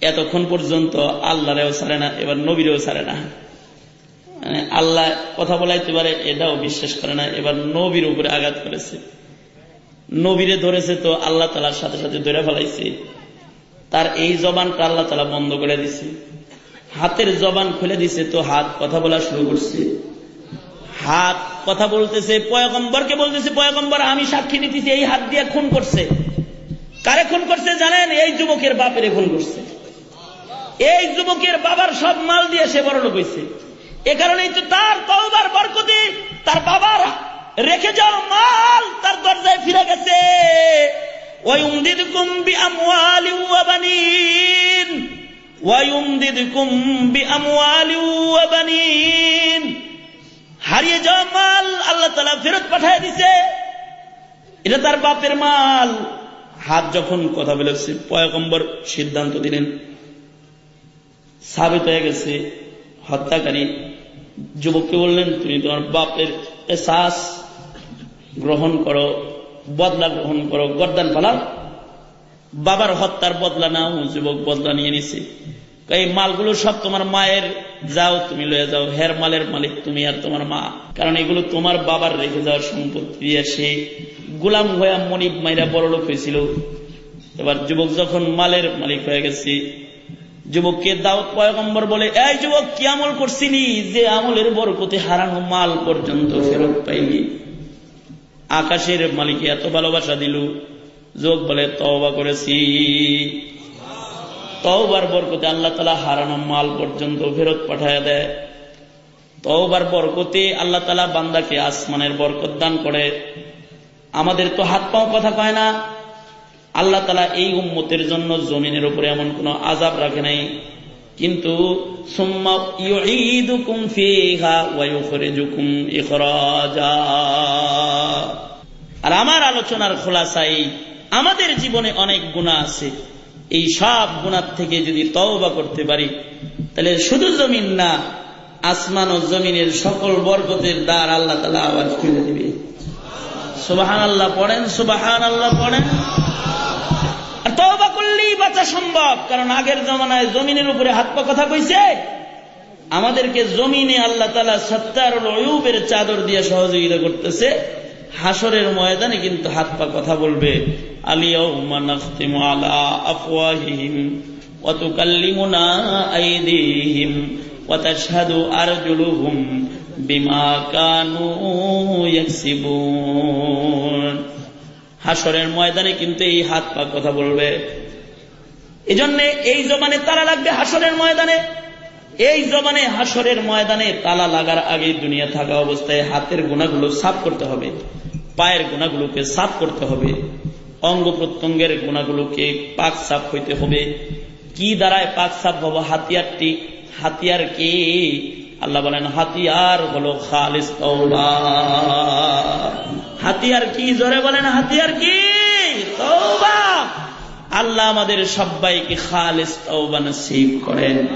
এতক্ষণ পর্যন্ত আল্লাহরেও ছাড়ে না, এবার নবীরেও ছাড়ে না। মানে আল্লাহ কথা বলাইতে পারে, এটাও বিশ্বাস করে না, এবার নবীর উপরে আঘাত করেছে। নবীরে ধরেছে তো আল্লাহ তালার সাথে সাথে ধরে ফেলাইছে। তার এই জবানটা আল্লাহ তালা বন্ধ করে দিছে। হাতের জবান খুলে দিছে তো হাত কথা বলা শুরু করছে। হাত কথা বলতেছে, পয়গম্বরকে বলতেছে, পয়গম্বর, আমি সাক্ষী নিতেছি এই হাত দিয়ে খুন করছে। কারে খুন করছে জানেন? এই যুবকের বাপের খুন করছে। এই যুবকের বাবার সব মাল দিয়ে সে বড় লোক হয়েছে এ কারণেই তো তার তওবার বরকতে তার বাবার রেখে যাওয়া মাল তার দরজায় ফিরে গেছে ويمددكم بأموال وبنين ويمددكم بأموال وبنين হারিয়ে যাওয়া মাল আল্লাহ তালা ফেরত পাঠায় দিছে এটা তার বাপের মাল হাত যখন কথা বলেছে পয়গম্বর সিদ্ধান্ত দিলেন সাবিত হয়ে গেছে হত্যাকারী যুবককে বললেন তুমি তোমার বাপের শ্বাস গ্রহণ করো, বদলা গ্রহণ করো, গরদান পালাও। বাবার হত্যার বদলা নাও, যুবক বদলা নিয়ে নিছে। এই মালগুলো সব তোমার মায়ের, যাও তুমি লয়ে যাও, হের মালের মালিক তুমি আর তোমার মা। কারণ এগুলো তোমার বাবার রেখে যাওয়ার সম্পত্তি। দিয়ে সে গুলাম হয়ে মনিব মাইরা বড় লোক হয়েছিল এবার যুবক যখন মালের মালিক হয়ে গেছে, যুবককে দাওয়াত পয়গম্বর বলে, এই যুবক, কি আমল করছিনি যে আমলের বরকতে হারানো মাল পর্যন্ত ফেরত পাইনি আকাশের মালিকে এত ভালোবাসা দিল, যোগ বলে তওবা করেছি। তওবার বরকতে আল্লাহ তালা হারানো মাল পর্যন্ত ফেরত পাঠায় দেয়। তওবার বরকতে আল্লাহ তালা বান্দাকে আসমানের বরকত দান করে। আমাদের তো হাত পাও কথা কয় না। আল্লাহ তালা এই উম্মতের জন্য জমিনের উপরে এমন কোন আজাব রাখে নাই। কিন্তু আর আমার আলোচনার খোলাসাই, আমাদের জীবনে অনেক গুণা আছে। এই সব গুণার থেকে যদি তওবা করতে পারি, তাহলে শুধু জমিন না, আসমান ও জমিনের সকল বরকতের দ্বার আল্লাহ তালা আবার খুলে দিবে। সুবাহান আল্লাহ পড়েন সুবাহান আল্লাহ পড়েন তওবা করলেই বাঁচা সম্ভব। কারণ আগের জমানায় জমিনের উপরে হাত পা কথা কইছে। আমাদেরকে জমিনে আল্লাহ তালা সত্তার অয়ুবের চাদর দিয়ে সহযোগিতা করতেছে। হাসরের ময়দানে কিন্তু হাত পা কথা বলবে। হাসরের ময়দানে কিন্তু এই হাত পা কথা বলবে। এজন্য এই জমানে তারা লাগবে হাসরের ময়দানে। এই জমানে হাসরের ময়দানে তালা লাগার আগে দুনিয়া থাকা অবস্থায় হাতের গুণাগুলো সাফ করতে হবে, পায়ের গুণাগুলোকে সাফ করতে হবে, অঙ্গ প্রত্যঙ্গের গুণাগুলোকে পাক সাফ হইতে হবে। কি দ্বারায় পাক সাফ হব হাতিয়ারটি? হাতিয়ার কে? আল্লাহ বলেন, হাতিয়ার হলো খালিস হাতিয়ার কি? জোরে বলেন, হাতিয়ার কি? তৌবা আল্লাহ আমাদের সবাইকে খালেস তৌবা নসিব করেন।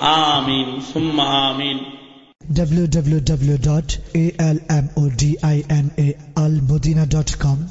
আমিন সুম্মা আমিন। www.almodinaalmodina.com